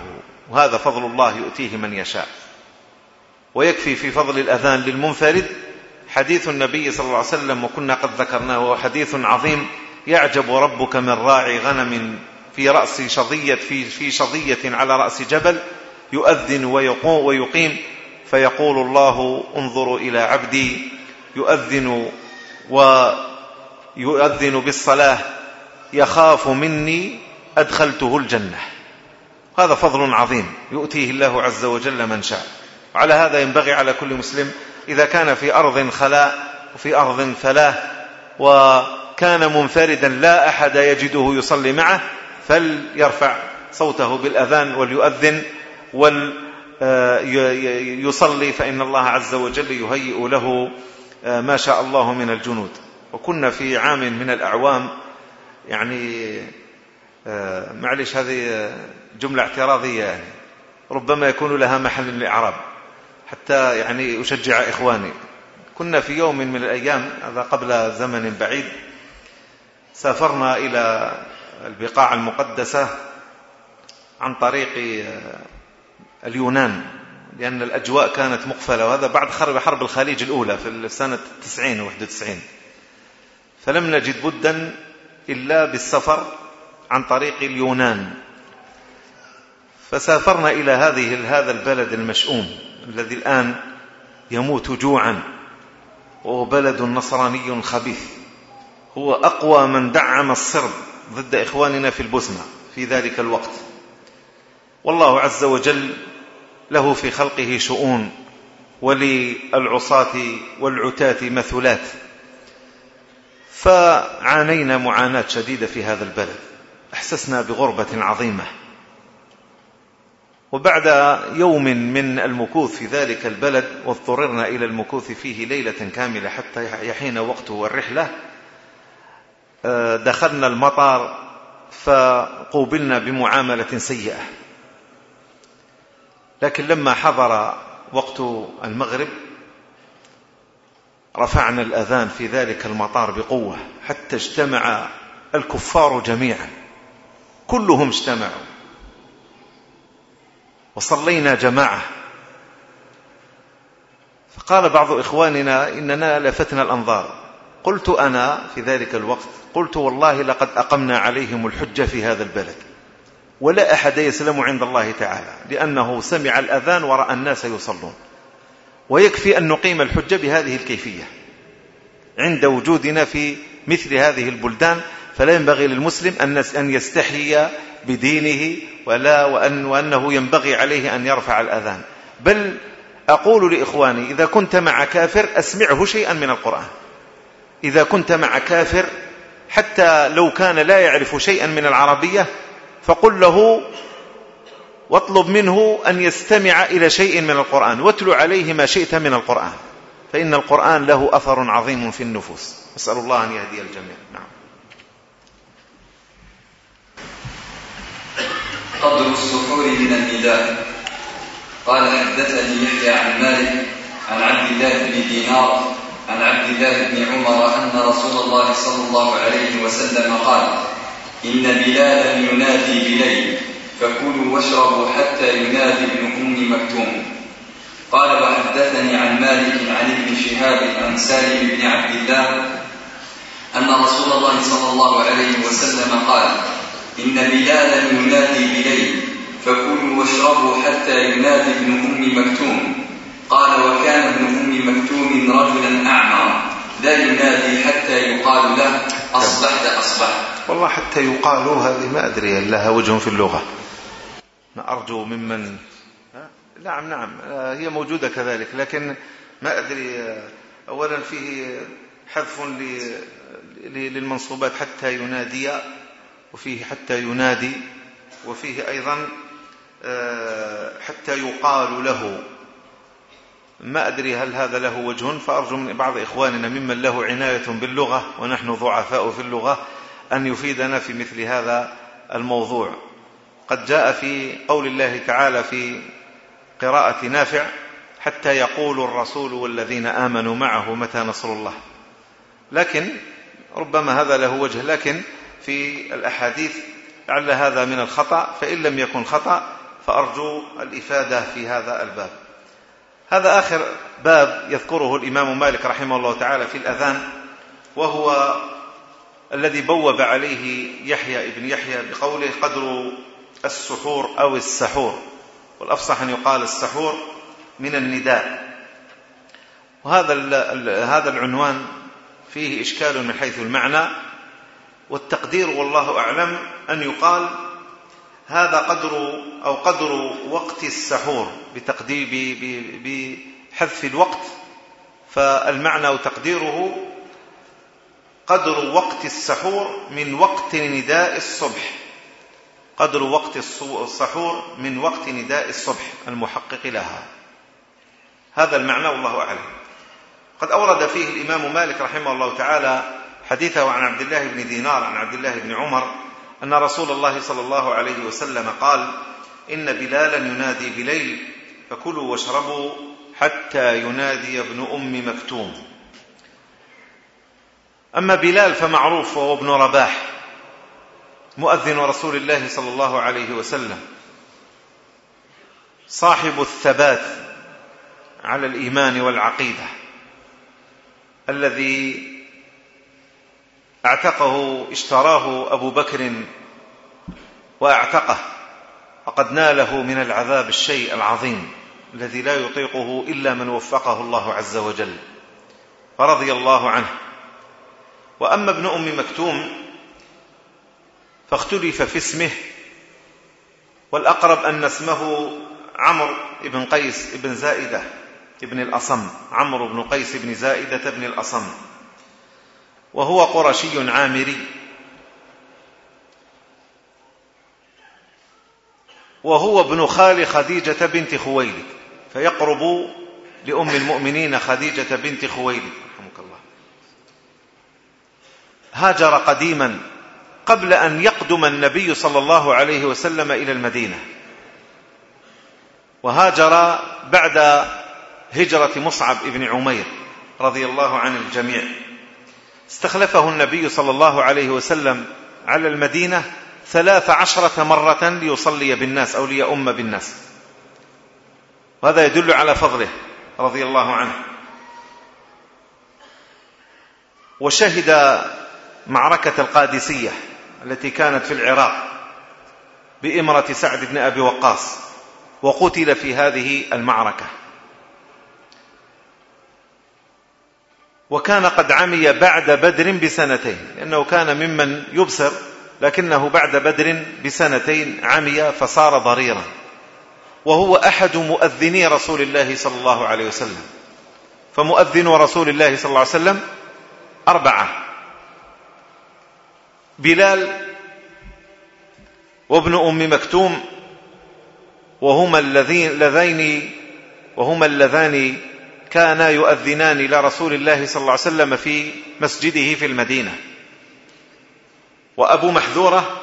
وهذا فضل الله يؤتيه من يشاء. ويكفي في فضل الأذان للمنفرد. حديث النبي صلى الله عليه وسلم وكنا قد ذكرناه وهو حديث عظيم. يعجب ربك من راعي غنم في رأس شظية في في شظية على رأس جبل. يؤذن ويقوم ويقيم. فيقول الله انظروا إلى عبدي. يؤذن و يؤذن بالصلاة يخاف مني أدخلته الجنة. هذا فضل عظيم يؤتيه الله عز وجل من شاء. على هذا ينبغي على كل مسلم إذا كان في أرض خلاء وفي أرض فلاة وكان منفردا لا أحد يجده يصلي معه فليرفع صوته بالأذان وليؤذن وليصلي آه، فإن الله عز وجل يهيئ له آه، ما شاء الله من الجنود. وكنا في عام من الأعوام يعني آه، معلش هذه جملة اعتراضية يعني. ربما يكون لها محل لإعراب حتى يعني أشجع إخواني. كنا في يوم من الأيام هذا قبل زمن بعيد سافرنا إلى البقاع المقدسة عن طريق آه، اليونان لأن الأجواء كانت مقفلة وهذا بعد حرب الخليج الأولى في السنة 90 91 فلم نجد بدا إلا بالسفر عن طريق اليونان. فسافرنا إلى هذه هذا البلد المشؤوم الذي الآن يموت جوعا. وهو بلد نصراني خبيث. هو أقوى من دعم الصرب ضد إخواننا في البوسنة في ذلك الوقت. والله عز وجل له في خلقه شؤون وللعصاة والعتاة مثلات. فعانينا معاناة شديدة في هذا البلد. أحسسنا بغربة عظيمة. وبعد يوم من المكوث في ذلك البلد واضطررنا إلى المكوث فيه ليلة كاملة حتى يحين وقته الرحلة آه، دخلنا المطار فقوبلنا بمعاملة سيئة. لكن لما حضر وقت المغرب رفعنا الأذان في ذلك المطار بقوة حتى اجتمع الكفار جميعا. كلهم اجتمعوا. وصلينا جماعة. فقال بعض إخواننا إننا لفتنا الأنظار. قلت أنا في ذلك الوقت قلت والله لقد أقمنا عليهم الحجة في هذا البلد. ولا أحد يسلم عند الله تعالى لأنه سمع الأذان ورأى الناس يصلون. ويكفي أن نقيم الحجة بهذه الكيفية. عند وجودنا في مثل هذه البلدان فلا ينبغي للمسلم أن يستحي بدينه ولا وأن وأنه ينبغي عليه أن يرفع الأذان. بل أقول لإخواني إذا كنت مع كافر أسمعه شيئا من القرآن. إذا كنت مع كافر حتى لو كان لا يعرف شيئا من العربية فقل له واطلب منه أن يستمع إلى شيء من القرآن. واتل عليه ما شئت من القرآن. فإن القرآن له أثر عظيم في النفوس. أسأل الله أن يهدي الجميع. نعم. قدر السحور من النداء قال حدثني يحيى عن مالك عن عبد الله بن دينار عن عبد الله بن عمر أن رسول الله صلى الله عليه وسلم قال إن بلالا ينادي بليل. فكلوا واشربوا حتى ينادي ابن أم مكتوم. قال وحدثني عن مالك عن ابن شهاب عن سالم بن عبد الله أن رسول الله صلى الله عليه وسلم قال إن بلالا ينادي بليل فكلوا واشربوا حتى ينادي ابن أم مكتوم. قال وكان ابن أم مكتوم رجلا أعمى لا ينادي حتى يقال له أصبحت أصبحت. والله حتى يقال هذه ما أدري لها وجه في اللغة. أرجو ممن. نعم نعم. آه، هي موجودة كذلك لكن ما أدري آه، أولا فيه حذف للمنصوبات حتى ينادي وفيه حتى ينادي وفيه أيضا آه، حتى يقال له. ما أدري هل هذا له وجه فأرجو من بعض إخواننا ممن له عناية باللغة ونحن ضعفاء في اللغة أن يفيدنا في مثل هذا الموضوع. قد جاء في قول الله تعالى في قراءة نافع حتى يقول الرسول والذين آمنوا معه متى نصر الله. لكن ربما هذا له وجه لكن في الأحاديث لعل هذا من الخطأ فإن لم يكن خطأ فأرجو الإفادة في هذا الباب. هذا آخر باب يذكره الإمام مالك رحمه الله تعالى في الأذان وهو الذي بوب عليه يحيى ابن يحيى بقوله قدر السحور أو السحور. والأفصح أن يقال السحور من النداء. وهذا هذا العنوان فيه إشكال من حيث المعنى. والتقدير والله أعلم أن يقال هذا قدر أو قدر وقت السحور بتقديم بحذف الوقت. فالمعنى وتقديره قدر وقت السحور من وقت نداء الصبح. قدر وقت السحور من وقت نداء الصبح المحقق لها. هذا المعنى والله أعلم. قد أورد فيه الإمام مالك رحمه الله تعالى حديثه عن عبد الله بن دينار عن عبد الله بن عمر أن رسول الله صلى الله عليه وسلم قال إن بلالا ينادي بليل فكلوا واشربوا حتى ينادي ابن أم مكتوم. أما بلال فمعروف وهو ابن رباح. مؤذن رسول الله صلى الله عليه وسلم. صاحب الثبات على الإيمان والعقيدة. الذي اعتقه اشتراه أبو بكر وأعتقه. وقد ناله من العذاب الشيء العظيم الذي لا يطيقه إلا من وفقه الله عز وجل. فرضي الله عنه. وأما ابن أم مكتوم فاختلف في اسمه والأقرب أن اسمه عمرو بن قيس بن زائدة بن الأصم عمرو بن قيس بن زائدة بن الأصم وهو قرشي عامري. وهو ابن خال خديجة بنت خويلد فيقرب لأم المؤمنين خديجة بنت خويلد رحمك الله. هاجر قديما قبل أن يقدم النبي صلى الله عليه وسلم إلى المدينة. وهاجر بعد هجرة مصعب بن عمير رضي الله عن الجميع. استخلفه النبي صلى الله عليه وسلم على المدينة ثلاث عشرة مرة ليصلي بالناس أو ليؤم بالناس. وهذا يدل على فضله رضي الله عنه. وشهد معركة القادسية التي كانت في العراق بإمرة سعد بن أبي وقاص وقتل في هذه المعركة. وكان قد عمي بعد بدر بسنتين لأنه كان ممن يبصر لكنه بعد بدر بسنتين عمي فصار ضريرا. وهو أحد مؤذني رسول الله صلى الله عليه وسلم. فمؤذن رسول الله صلى الله عليه وسلم أربعة. بلال وابن أم مكتوم وهما اللذين لذين وهما اللذان كانا يؤذنان لرسول الله صلى الله عليه وسلم في مسجده في المدينة. وأبو محذورة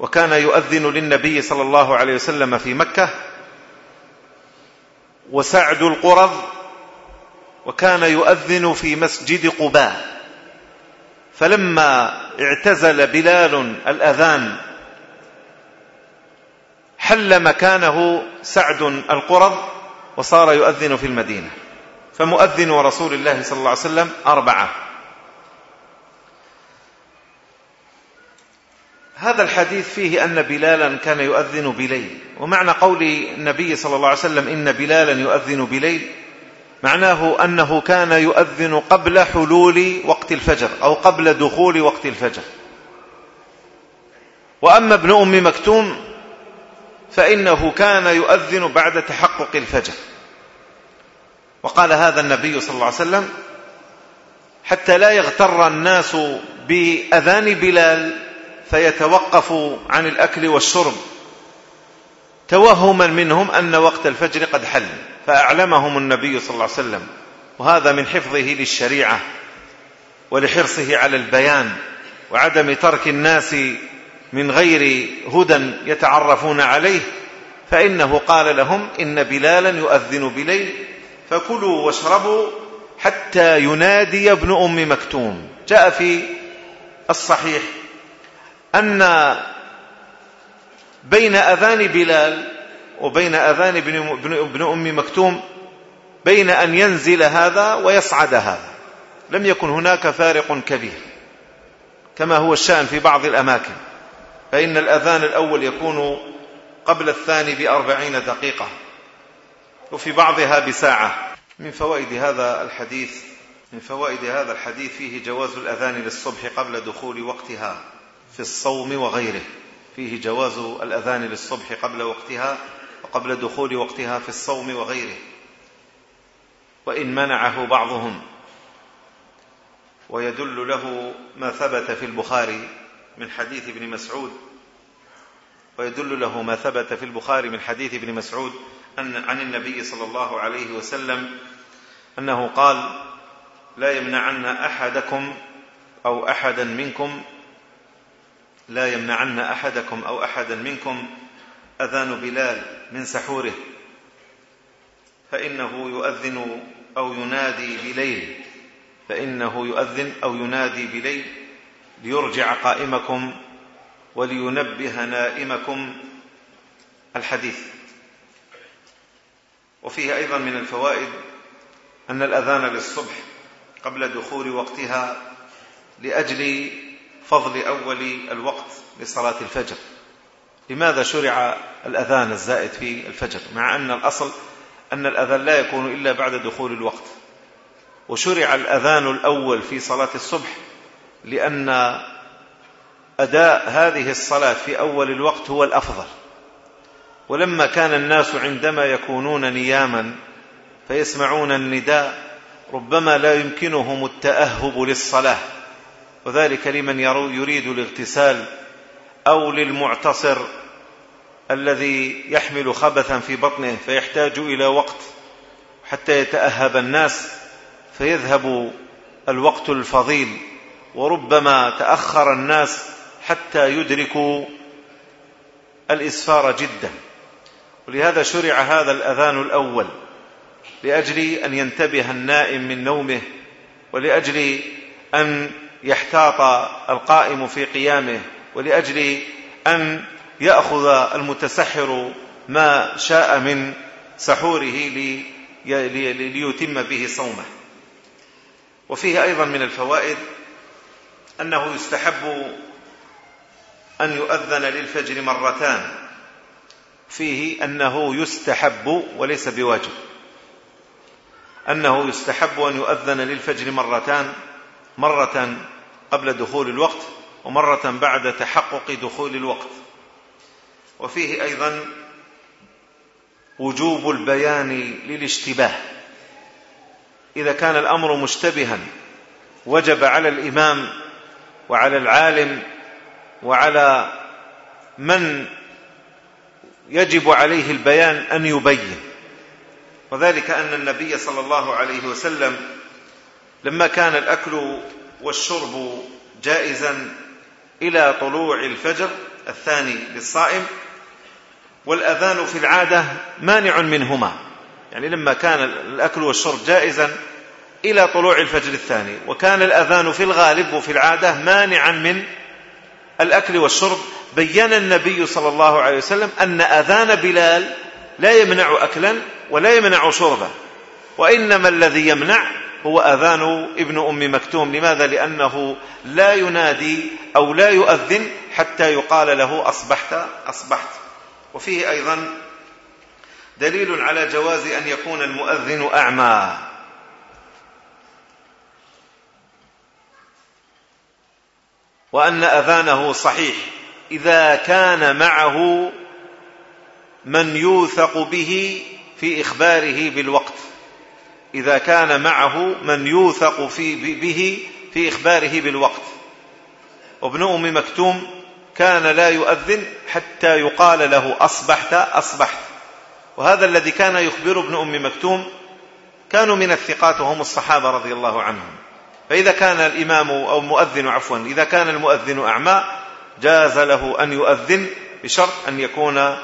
وكان يؤذن للنبي صلى الله عليه وسلم في مكة. وسعد القرظ وكان يؤذن في مسجد قباء. فلما اعتزل بلال الأذان. حل مكانه سعد القرض وصار يؤذن في المدينة. فمؤذن ورسول الله صلى الله عليه وسلم أربعة. هذا الحديث فيه أن بلالا كان يؤذن بليل. ومعنى قول النبي صلى الله عليه وسلم إن بلالا يؤذن بليل معناه أنه كان يؤذن قبل حلول وقت الفجر أو قبل دخول وقت الفجر. وأما ابن أم مكتوم فإنه كان يؤذن بعد تحقق الفجر. وقال هذا النبي صلى الله عليه وسلم حتى لا يغتر الناس بأذان بلال فيتوقفوا عن الأكل والشرب. توهما منهم أن وقت الفجر قد حل فأعلمهم النبي صلى الله عليه وسلم. وهذا من حفظه للشريعة ولحرصه على البيان وعدم ترك الناس من غير هدى يتعرفون عليه فإنه قال لهم إن بلالا يؤذن بليل فكلوا واشربوا حتى ينادي ابن أم مكتوم. جاء في الصحيح أن بين أذان بلال وبين أذان ابن أم مكتوم بين أن ينزل هذا ويصعد هذا. لم يكن هناك فارق كبير كما هو الشأن في بعض الأماكن. فإن الأذان الأول يكون قبل الثاني بأربعين دقيقة وفي بعضها بساعة. من فوائد هذا الحديث من فوائد هذا الحديث فيه جواز الأذان للصبح قبل دخول وقتها في الصوم وغيره. فيه جواز الأذان للصبح قبل وقتها وقبل دخول وقتها في الصوم وغيره. وإن منعه بعضهم. ويدل له ما ثبت في البخاري من حديث ابن مسعود. ويدل له ما ثبت في البخاري من حديث ابن مسعود أن عن النبي صلى الله عليه وسلم أنه قال لا يمنعن أحدكم أو أحدا منكم لا يمنعن أحدكم أو أحدا منكم أذان بلال من سحوره فإنه يؤذن أو ينادي بليل فإنه يؤذن أو ينادي بليل ليرجع قائمكم ولينبه نائمكم الحديث. وفيه أيضا من الفوائد أن الأذان للصبح قبل دخول وقتها لأجل فضل أول الوقت لصلاة الفجر. لماذا شرع الأذان الزائد في الفجر؟ مع أن الأصل أن الأذان لا يكون إلا بعد دخول الوقت. وشرع الأذان الأول في صلاة الصبح لأن أداء هذه الصلاة في أول الوقت هو الأفضل. ولما كان الناس عندما يكونون نياما فيسمعون النداء ربما لا يمكنهم التأهب للصلاة. وذلك لمن يريد الاغتسال أو للمعتصر الذي يحمل خبثا في بطنه فيحتاج إلى وقت حتى يتأهب الناس فيذهب الوقت الفضيل وربما تأخر الناس حتى يدركوا الإسفار جدا. ولهذا شرع هذا الأذان الأول لأجل أن ينتبه النائم من نومه ولأجل أن يحتاط القائم في قيامه ولأجل أن يأخذ المتسحر ما شاء من سحوره ليتم به صومه. وفيه أيضا من الفوائد أنه يستحب أن يؤذن للفجر مرتان. فيه أنه يستحب وليس بواجب. أنه يستحب أن يؤذن للفجر مرتان مرة قبل دخول الوقت ومرة بعد تحقق دخول الوقت. وفيه أيضا وجوب البيان للاشتباه. إذا كان الأمر مشتبها وجب على الإمام وعلى العالم وعلى من يجب عليه البيان أن يبين. وذلك أن النبي صلى الله عليه وسلم لما كان الأكل والشرب جائزا إلى طلوع الفجر الثاني للصائم والأذان في العادة مانع منهما. يعني لما كان الأكل والشرب جائزا إلى طلوع الفجر الثاني وكان الأذان في الغالب وفي العادة مانعا من الأكل والشرب. بين النبي صلى الله عليه وسلم أن أذان بلال لا يمنع أكلا ولا يمنع شربا وإنما الذي يمنع هو أذان ابن أم مكتوم. لماذا؟ لأنه لا ينادي أو لا يؤذن حتى يقال له أصبحت أصبحت. وفيه أيضا دليل على جواز أن يكون المؤذن أعمى. وأن أذانه صحيح. إذا كان معه من يوثق به في إخباره بالوقت. إذا كان معه من يوثق في به في إخباره بالوقت. وابن أم مكتوم كان لا يؤذن حتى يقال له أصبحت أصبحت. وهذا الذي كان يخبر ابن أم مكتوم كانوا من الثقات وهم الصحابة رضي الله عنهم. فإذا كان الإمام أو المؤذن عفوا إذا كان المؤذن أعمى جاز له أن يؤذن بشرط أن يكون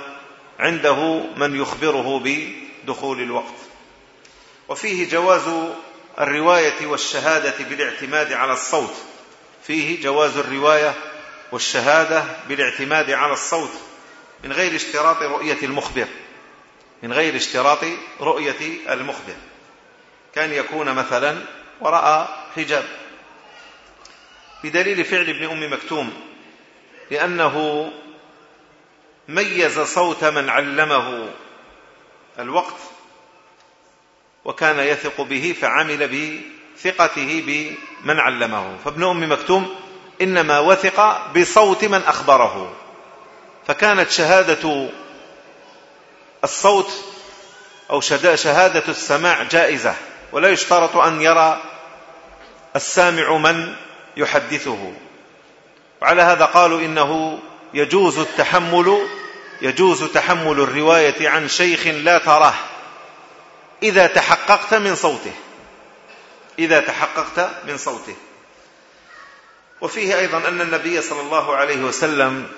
عنده من يخبره بدخول الوقت. وفيه جواز الرواية والشهادة بالاعتماد على الصوت. فيه جواز الرواية والشهادة بالاعتماد على الصوت من غير اشتراط رؤية المخبر. من غير اشتراط رؤية المخبر. كان يكون مثلا ورأى حجاب. بدليل فعل ابن أم مكتوم لأنه ميز صوت من علمه الوقت وكان يثق به فعمل بثقته بمن علمه. فابن أم مكتوم إنما وثق بصوت من أخبره. فكانت شهادة الصوت أو شهادة السماع جائزة ولا يشترط أن يرى السامع من يحدثه. وعلى هذا قالوا إنه يجوز التحمل يجوز تحمل الرواية عن شيخ لا تراه. إذا تحققت من صوته. إذا تحققت من صوته. وفيه أيضا أن النبي صلى الله عليه وسلم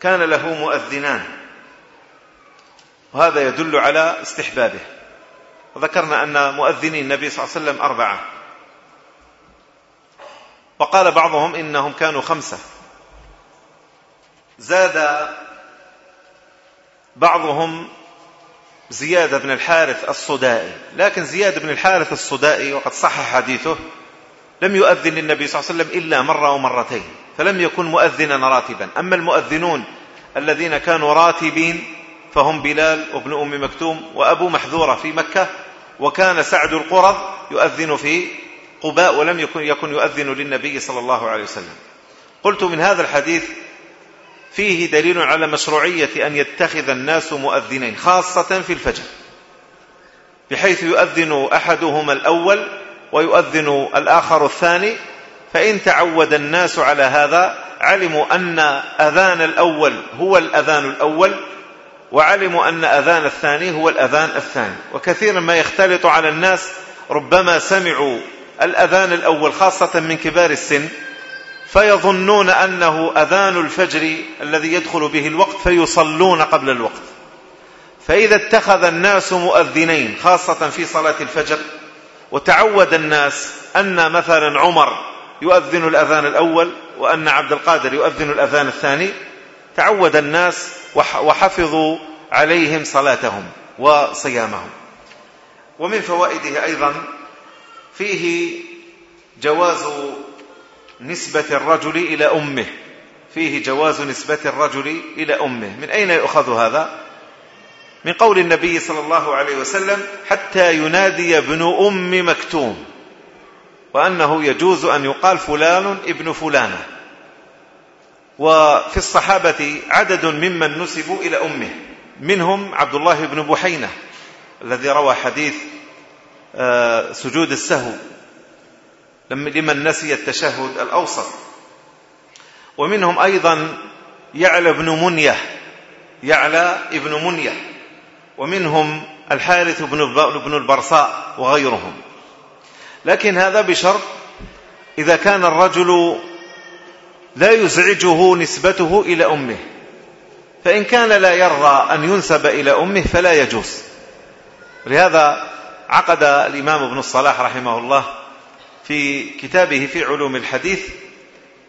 كان له مؤذنان. وهذا يدل على استحبابه. وذكرنا أن مؤذني النبي صلى الله عليه وسلم أربعة. وقال بعضهم إنهم كانوا خمسة. زاد بعضهم زياد بن الحارث الصدائي. لكن زياد بن الحارث الصدائي وقد صح حديثه لم يؤذن للنبي صلى الله عليه وسلم إلا مرة ومرتين فلم يكن مؤذنا راتبا. أما المؤذنون الذين كانوا راتبين فهم بلال وابن أم مكتوم وأبو محذورة في مكة وكان سعد القرظ يؤذن في قباء ولم يكن يؤذن للنبي صلى الله عليه وسلم. قلت من هذا الحديث فيه دليل على مشروعية أن يتخذ الناس مؤذنين خاصة في الفجر بحيث يؤذن أحدهما الأول ويؤذن الآخر الثاني فإن تعود الناس على هذا علموا أن أذان الأول هو الأذان الأول وعلموا أن أذان الثاني هو الأذان الثاني. وكثيرا ما يختلط على الناس ربما سمعوا الأذان الأول خاصة من كبار السن فيظنون أنه أذان الفجر الذي يدخل به الوقت فيصلون قبل الوقت. فإذا اتخذ الناس مؤذنين خاصة في صلاة الفجر وتعود الناس أن مثلا عمر يؤذن الأذان الأول وأن عبد القادر يؤذن الأذان الثاني تعود الناس وحفظوا عليهم صلاتهم وصيامهم. ومن فوائده أيضا فيه جواز نسبة الرجل إلى أمه. فيه جواز نسبة الرجل إلى أمه. من أين يؤخذ هذا؟ من قول النبي صلى الله عليه وسلم حتى ينادي ابن أم مكتوم وأنه يجوز أن يقال فلان ابن فلانة. وفي الصحابة عدد ممن نسبوا إلى أمه. منهم عبد الله بن بحينة الذي روى حديث آه، سجود السهو. لمن نسي التشهد الأوسط. ومنهم أيضا يعلى بن منية يعلى ابن منية ومنهم الحارث بن البرصاء وغيرهم. لكن هذا بشرط إذا كان الرجل لا يزعجه نسبته إلى أمه فإن كان لا يرضى أن ينسب إلى أمه فلا يجوز. لهذا عقد الإمام ابن الصلاح رحمه الله في كتابه في علوم الحديث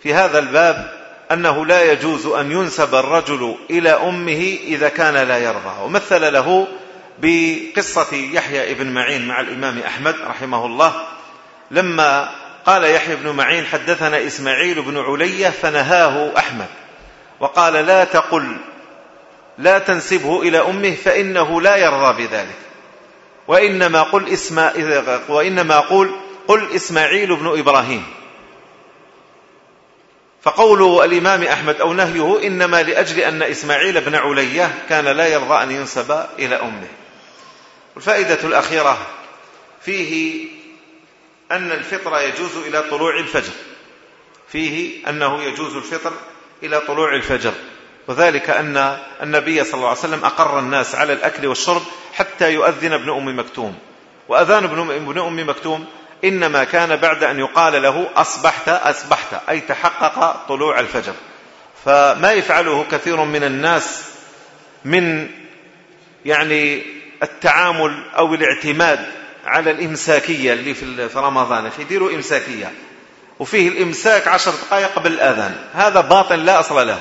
في هذا الباب أنه لا يجوز أن ينسب الرجل إلى أمه إذا كان لا يرضى. ومثل له بقصة يحيى ابن معين مع الإمام أحمد رحمه الله لما قال يحيى بن معين حدثنا إسماعيل بن علية فنهاه أحمد وقال لا تقل لا تنسبه إلى أمه فإنه لا يرضى بذلك وإنما قل, اسم وإنما قل قل إسماعيل بن إبراهيم. فقول الإمام أحمد أو نهيه إنما لأجل أن إسماعيل بن علية كان لا يرضى أن ينسب إلى أمه. الفائدة الأخيرة فيه أن الفطر يجوز إلى طلوع الفجر. فيه أنه يجوز الفطر إلى طلوع الفجر. وذلك أن النبي صلى الله عليه وسلم أقر الناس على الأكل والشرب حتى يؤذن ابن أم مكتوم. وأذان ابن أم مكتوم إنما كان بعد أن يقال له أصبحت أصبحت أي تحقق طلوع الفجر. فما يفعله كثير من الناس من يعني التعامل أو الاعتماد على الإمساكية اللي في رمضان. يديروا إمساكية. وفيه الإمساك عشر دقائق قبل الأذان هذا باطل لا أصل له.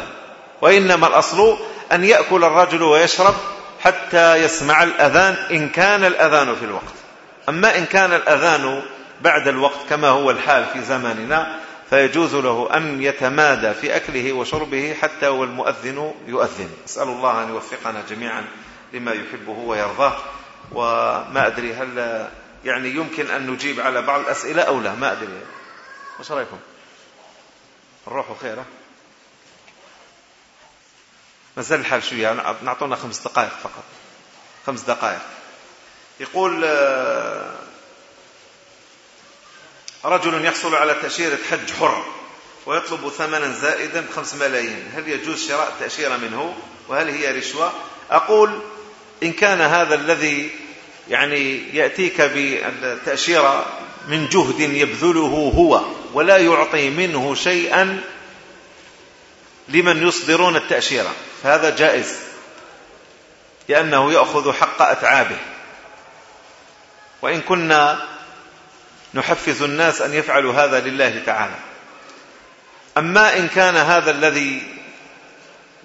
وإنما الأصل أن يأكل الرجل ويشرب حتى يسمع الأذان إن كان الأذان في الوقت. أما إن كان الأذان بعد الوقت كما هو الحال في زماننا فيجوز له أن يتمادى في أكله وشربه حتى والمؤذن يؤذن. أسأل الله أن يوفقنا جميعا لما يحبه ويرضاه. وما أدري هل يعني يمكن أن نجيب على بعض الأسئلة أو لا. ما أدري. ما رأيكم؟ الروح خيرة ما زال الحال شوية. نعطونا خمس دقائق فقط. خمس دقائق. يقول آه، رجل يحصل على تأشيرة حج حرة ويطلب ثمنا زائدا خمس ملايين. هل يجوز شراء تأشيرة منه؟ وهل هي رشوة؟ أقول إن كان هذا الذي يعني يأتيك بالتأشيرة من جهد يبذله هو ولا يعطي منه شيئا لمن يصدرون التأشيرة فهذا جائز لأنه يأخذ حق أتعابه. وإن كنا نحفز الناس أن يفعلوا هذا لله تعالى. أما إن كان هذا الذي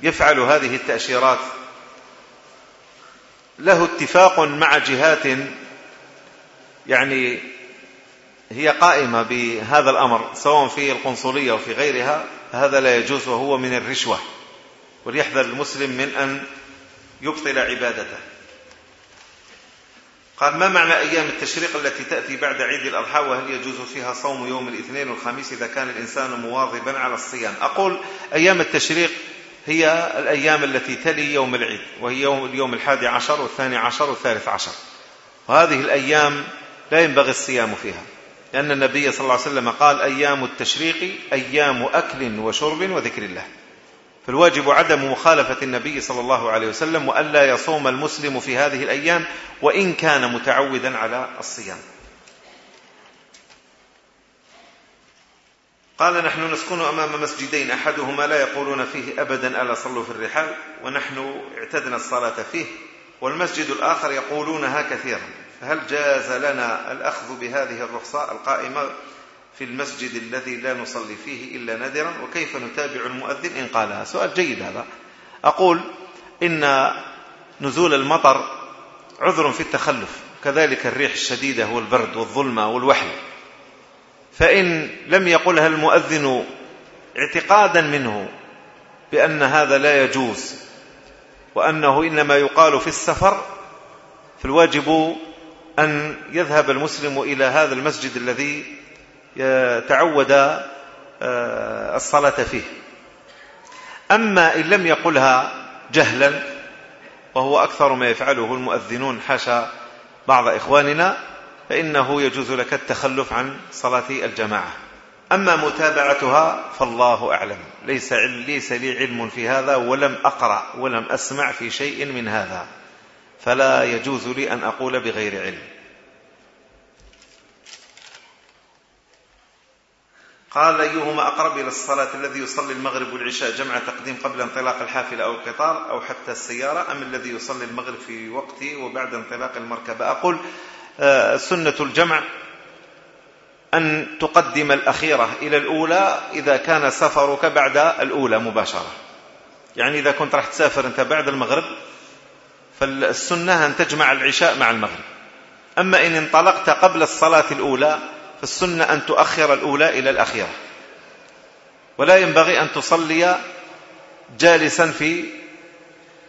يفعل هذه التأشيرات له اتفاق مع جهات يعني هي قائمة بهذا الأمر سواء في القنصلية وفي غيرها هذا لا يجوز وهو من الرشوة وليحذر المسلم من أن يبطل عبادته. قال ما معنى أيام التشريق التي تأتي بعد عيد الأضحى؟ وهل يجوز فيها صوم يوم الاثنين والخميس إذا كان الإنسان مواظبا على الصيام؟ أقول أيام التشريق هي الأيام التي تلي يوم العيد وهي يوم اليوم الحادي عشر والثاني عشر والثالث عشر. وهذه الأيام لا ينبغي الصيام فيها لأن النبي صلى الله عليه وسلم قال أيام التشريق أيام أكل وشرب وذكر الله. فالواجب عدم مخالفة النبي صلى الله عليه وسلم وألا يصوم المسلم في هذه الأيام وإن كان متعودا على الصيام. قال نحن نسكن أمام مسجدين أحدهما لا يقولون فيه أبدا ألا صلوا في الرحال ونحن اعتدنا الصلاة فيه والمسجد الآخر يقولونها كثيرا فهل جاز لنا الأخذ بهذه الرخصاء القائمة في المسجد الذي لا نصلي فيه إلا نادرا وكيف نتابع المؤذن إن قالها؟ سؤال جيد هذا. أقول إن نزول المطر عذر في التخلف كذلك الريح الشديدة والبرد والظلمة والوحل فإن لم يقلها المؤذن اعتقادا منه بأن هذا لا يجوز وأنه إنما يقال في السفر فالواجب أن يذهب المسلم إلى هذا المسجد الذي تعود آه، الصلاة فيه. أما إن لم يقلها جهلا وهو أكثر ما يفعله المؤذنون حاشا بعض إخواننا فإنه يجوز لك التخلف عن صلاة الجماعة. أما متابعتها فالله أعلم. ليس, ليس لي علم في هذا ولم أقرأ ولم أسمع في شيء من هذا. فلا يجوز لي أن أقول بغير علم. قال أيهما أقرب إلى الصلاة الذي يصلي المغرب والعشاء جمع تقديم قبل انطلاق الحافلة أو القطار أو حتى السيارة أم الذي يصلي المغرب في وقته وبعد انطلاق المركبة؟ أقول آه، سنة الجمع أن تقدم الأخيرة إلى الأولى إذا كان سفرك بعد الأولى مباشرة. يعني إذا كنت راح تسافر أنت بعد المغرب فالسنة أن تجمع العشاء مع المغرب. أما إن انطلقت قبل الصلاة الأولى فالسنة أن تؤخر الأولى إلى الأخيرة. ولا ينبغي أن تصلي جالسا في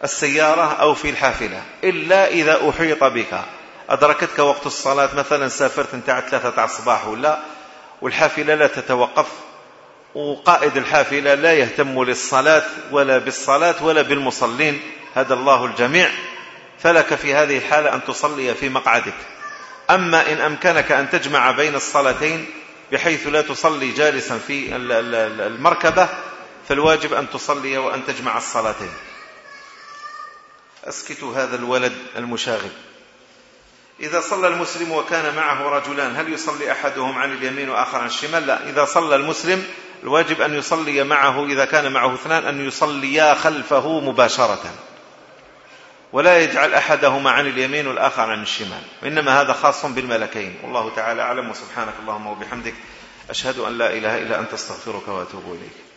السيارة أو في الحافلة إلا إذا أحيط بك. أدركتك وقت الصلاة مثلا سافرت أنت ثلاثة الصباح ولا والحافلة لا تتوقف. وقائد الحافلة لا يهتم للصلاة ولا بالصلاة ولا بالمصلين. هذا الله الجميع. فلك في هذه الحالة أن تصلي في مقعدك. أما إن أمكنك أن تجمع بين الصلاتين بحيث لا تصلي جالسا في المركبة فالواجب أن تصلي وأن تجمع الصلاتين. أسكت هذا الولد المشاغب. إذا صلى المسلم وكان معه رجلان هل يصلي أحدهم عن اليمين وآخر عن الشمال؟ لا. إذا صلى المسلم الواجب أن يصلي معه إذا كان معه اثنان أن يصليا خلفه مباشرة. ولا يجعل أحدهما عن اليمين والآخر عن الشمال. وإنما هذا خاص بالملكين. والله تعالى أعلم. وسبحانك اللهم وبحمدك أشهد أن لا إله إلا أنت أستغفرك وأتوب إليك.